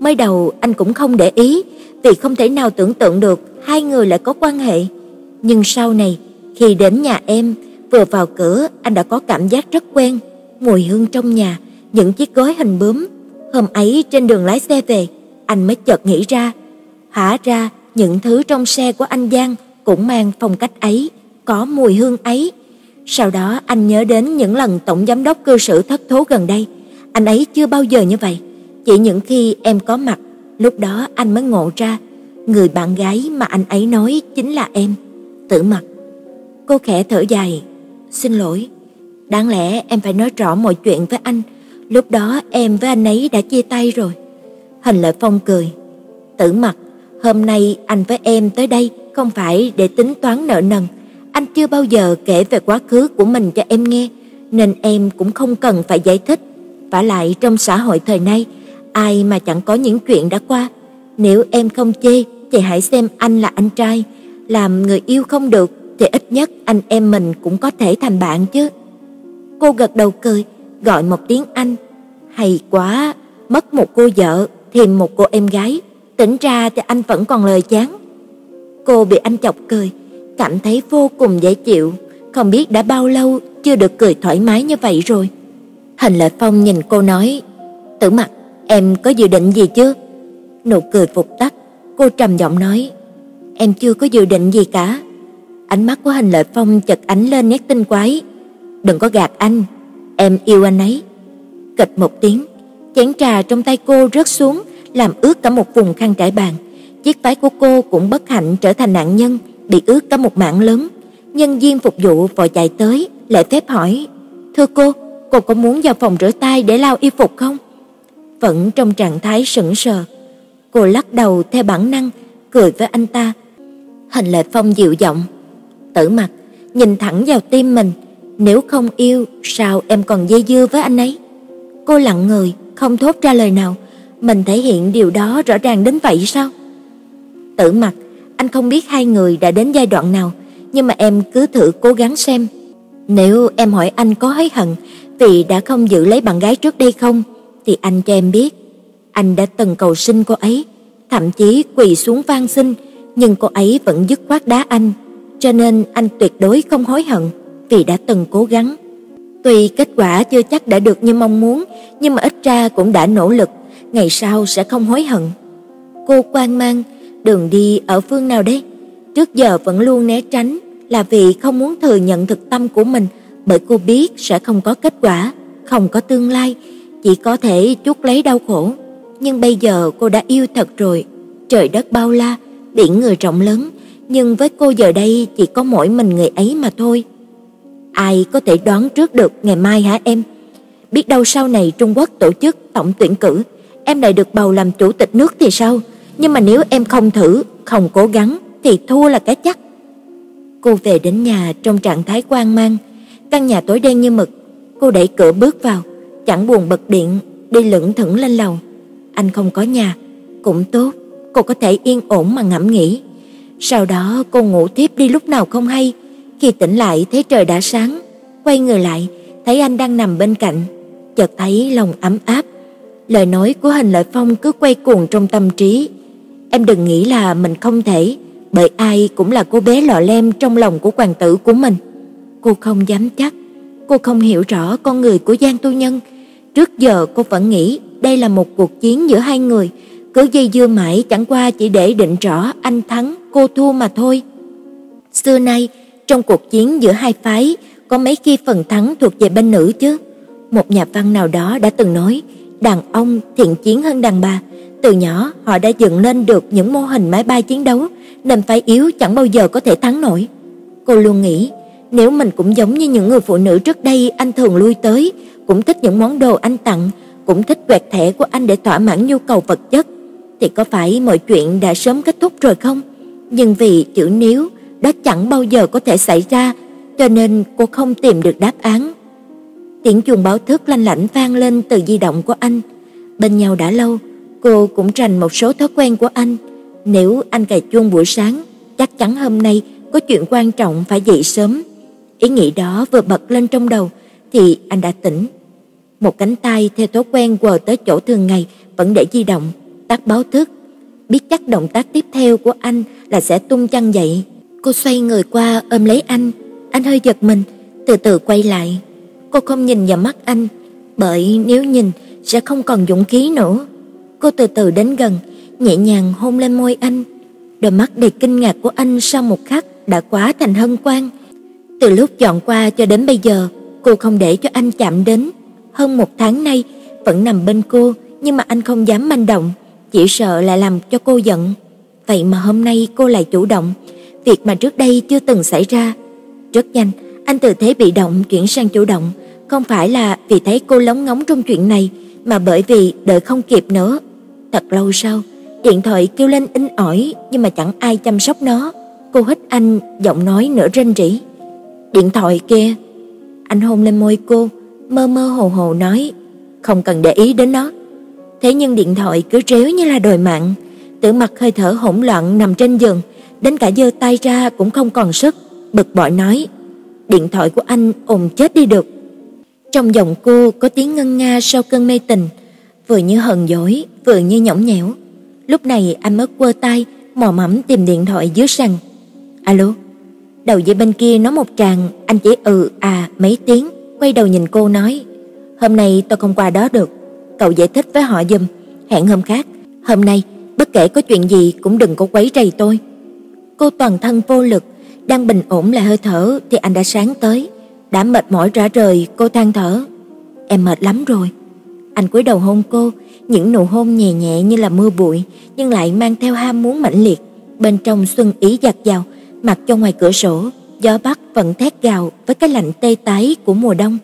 Mới đầu anh cũng không để ý, vì không thể nào tưởng tượng được hai người lại có quan hệ. Nhưng sau này, khi đến nhà em, vừa vào cửa anh đã có cảm giác rất quen, mùi hương trong nhà những chiếc gói hình bướm. Hôm ấy trên đường lái xe về, anh mới chợt nghĩ ra, hả ra những thứ trong xe của anh Giang cũng mang phong cách ấy, có mùi hương ấy. Sau đó anh nhớ đến những lần tổng giám đốc cư xử thất thố gần đây, anh ấy chưa bao giờ như vậy, chỉ những khi em có mặt, lúc đó anh mới ngộ ra, người bạn gái mà anh ấy nói chính là em. Tử Mặc. Cô khẽ thở dài, "Xin lỗi, đáng lẽ em phải nói rõ mọi chuyện với anh, Lúc đó em với anh ấy đã chia tay rồi hình Lợi Phong cười. Tử mặt hôm nay anh với em tới đây không phải để tính toán nợ nần. Anh chưa bao giờ kể về quá khứ của mình cho em nghe, nên em cũng không cần phải giải thích. Vả lại trong xã hội thời nay, ai mà chẳng có những chuyện đã qua. Nếu em không chê thì hãy xem anh là anh trai, làm người yêu không được thì ít nhất anh em mình cũng có thể thành bạn chứ. Cô gật đầu cười, gọi một tiếng anh. Hay quá, mất một cô vợ, thêm một cô em gái, tỉnh ra thì anh vẫn còn lời chán. Cô bị anh chọc cười, cảm thấy vô cùng dễ chịu, không biết đã bao lâu chưa được cười thoải mái như vậy rồi. Hành Lợi Phong nhìn cô nói, "Tử Mặc, em có dự định gì chứ?" Nụ cười phục tắt, cô trầm giọng nói, "Em chưa có dự định gì cả." Ánh mắt của Hành Lợi Phong chợt ánh lên nét tinh quái. "Đừng có gạt anh, em yêu anh ấy." Kịch một tiếng, chén trà trong tay cô rớt xuống, làm ướt cả một vùng khăn trải bàn. Chiếc váy của cô cũng bất hạnh trở thành nạn nhân, bị ướt cả một mảng lớn. Nhân viên phục vụ vội chạy tới, lễ phép hỏi: "Thưa cô, cô có muốn vào phòng rửa tay để lau y phục không?" Vẫn trong trạng thái sững sờ, cô lắc đầu theo bản năng, cười với anh ta. Hành Lệ Phong dịu giọng: "Tử Mặc, nhìn thẳng vào tim mình, nếu không yêu sao em còn dây dưa với anh ấy?" Cô lặng người, không thốt ra lời nào. Mình thể hiện điều đó rõ ràng đến vậy sao? Tử Mặc, anh không biết hai người đã đến giai đoạn nào, nhưng mà em cứ thử cố gắng xem. Nếu em hỏi anh có hối hận vì đã không giữ lấy bạn gái trước đây không, thì anh cho em biết, anh đã từng cầu xin cô ấy, thậm chí quỳ xuống van xin, nhưng cô ấy vẫn dứt khoát đá anh, cho nên anh tuyệt đối không hối hận vì đã từng cố gắng. Tuy kết quả chưa chắc đã được như mong muốn, nhưng mà ít ra cũng đã nỗ lực, ngày sau sẽ không hối hận. Cô quan mang, đường đi ở phương nào đấy? Trước giờ vẫn luôn né tránh là vì không muốn thừa nhận thực tâm của mình, bởi cô biết sẽ không có kết quả, không có tương lai, chỉ có thể chuốc lấy đau khổ. Nhưng bây giờ cô đã yêu thật rồi, trời đất bao la, biển người rộng lớn, nhưng với cô giờ đây chỉ có mỗi mình người ấy mà thôi. Ai có thể đoán trước được ngày mai hả em? Biết đâu sau này Trung Quốc tổ chức tổng tuyển cử, em lại được bầu làm chủ tịch nước thì sao? Nhưng mà nếu em không thử, không cố gắng thì thua là cái chắc. Cô về đến nhà trong trạng thái hoang mang, căn nhà tối đen như mực. Cô đẩy cửa bước vào, chẳng buồn bật điện, đi lững thững lên lầu. Anh không có nhà, cũng tốt, cô có thể yên ổn mà ngẫm nghĩ. Sau đó cô ngủ tiếp đi lúc nào không hay, khi tỉnh lại thấy trời đã sáng, quay người lại, thấy anh đang nằm bên cạnh, chợt thấy lòng ấm áp. Lời nói của Hình Lợi Phong cứ quay cuồng trong tâm trí. Em đừng nghĩ là mình không thể, bởi ai cũng là cô bé lọ lem trong lòng của hoàng tử của mình. Cô không dám chắc, cô không hiểu rõ con người của Giang Tu Nhân. Trước giờ cô vẫn nghĩ đây là một cuộc chiến giữa hai người, cứ dây dưa mãi chẳng qua chỉ để định rõ anh thắng, cô thua mà thôi. Xưa nay, trong cuộc chiến giữa hai phái, có mấy khi phần thắng thuộc về bên nữ chứ? Một nhà văn nào đó đã từng nói, đàn ông thiện chiến hơn đàn bà. Từ nhỏ họ đã dựng lên được những mô hình máy bay chiến đấu, nên phái yếu chẳng bao giờ có thể thắng nổi. Cô luôn nghĩ, nếu mình cũng giống như những người phụ nữ trước đây anh thường lui tới, cũng thích những món đồ anh tặng, cũng thích quẹt thẻ của anh để thỏa mãn nhu cầu vật chất, thì có phải mọi chuyện đã sớm kết thúc rồi không? Nhưng vì chữ nếu đó chẳng bao giờ có thể xảy ra, cho nên cô không tìm được đáp án. Tiếng chuông báo thức lanh lảnh vang lên từ di động của anh. Bên nhau đã lâu, cô cũng trành một số thói quen của anh. Nếu anh cài chuông buổi sáng, chắc chắn hôm nay có chuyện quan trọng phải dậy sớm. Ý nghĩ đó vừa bật lên trong đầu thì anh đã tỉnh. Một cánh tay theo thói quen quờ tới chỗ thường ngày vẫn để di động, tắt báo thức. Biết chắc động tác tiếp theo của anh là sẽ tung chăn dậy. Cô xoay người qua ôm lấy anh, anh hơi giật mình, từ từ quay lại. Cô không nhìn vào mắt anh, bởi nếu nhìn sẽ không còn dũng khí nữa. Cô từ từ đến gần, nhẹ nhàng hôn lên môi anh. Đôi mắt đầy kinh ngạc của anh sau một khắc đã quá thành hân hoan. Từ lúc dọn qua cho đến bây giờ, cô không để cho anh chạm đến. Hơn một tháng nay vẫn nằm bên cô, nhưng mà anh không dám manh động, chỉ sợ lại làm cho cô giận. Vậy mà hôm nay cô lại chủ động, việc mà trước đây chưa từng xảy ra. Rất nhanh, anh từ thế bị động chuyển sang chủ động, không phải là vì thấy cô lóng ngóng trong chuyện này, mà bởi vì đợi không kịp nữa. Thật lâu sau, điện thoại kêu lên in ỏi nhưng mà chẳng ai chăm sóc nó. Cô hít anh, giọng nói nửa rên rỉ. "Điện thoại kia." Anh hôn lên môi cô, mơ mơ hồ hồ nói, "Không cần để ý đến nó." Thế nhưng điện thoại cứ réo như là đòi mạng, Tử Mặc hơi thở hỗn loạn nằm trên giường, đến cả giơ tay ra cũng không còn sức, bực bội nói: "Điện thoại của anh ồn chết đi được." Trong giọng cô có tiếng ngân nga sau cơn mê tình, vừa như hờn dỗi, vừa như nhõng nhẽo. Lúc này anh mới quơ tay, mò mẫm tìm điện thoại dưới sàn. "Alo." Đầu dây bên kia nói một tràng, anh chỉ ừ à mấy tiếng, quay đầu nhìn cô nói: "Hôm nay tôi không qua đó được, cậu giải thích với họ giùm, hẹn hôm khác. Hôm nay bất kể có chuyện gì cũng đừng có quấy rầy tôi." Cô toàn thân vô lực, đang bình ổn lại hơi thở thì anh đã sáng tới, đã mệt mỏi rã rời, cô than thở: "Em mệt lắm rồi." Anh cúi đầu hôn cô, những nụ hôn nhẹ nhẹ như là mưa bụi, nhưng lại mang theo ham muốn mãnh liệt. Bên trong xuân ý giặt giào, mặc cho ngoài cửa sổ, gió bắc vẫn thét gào với cái lạnh tê tái của mùa đông.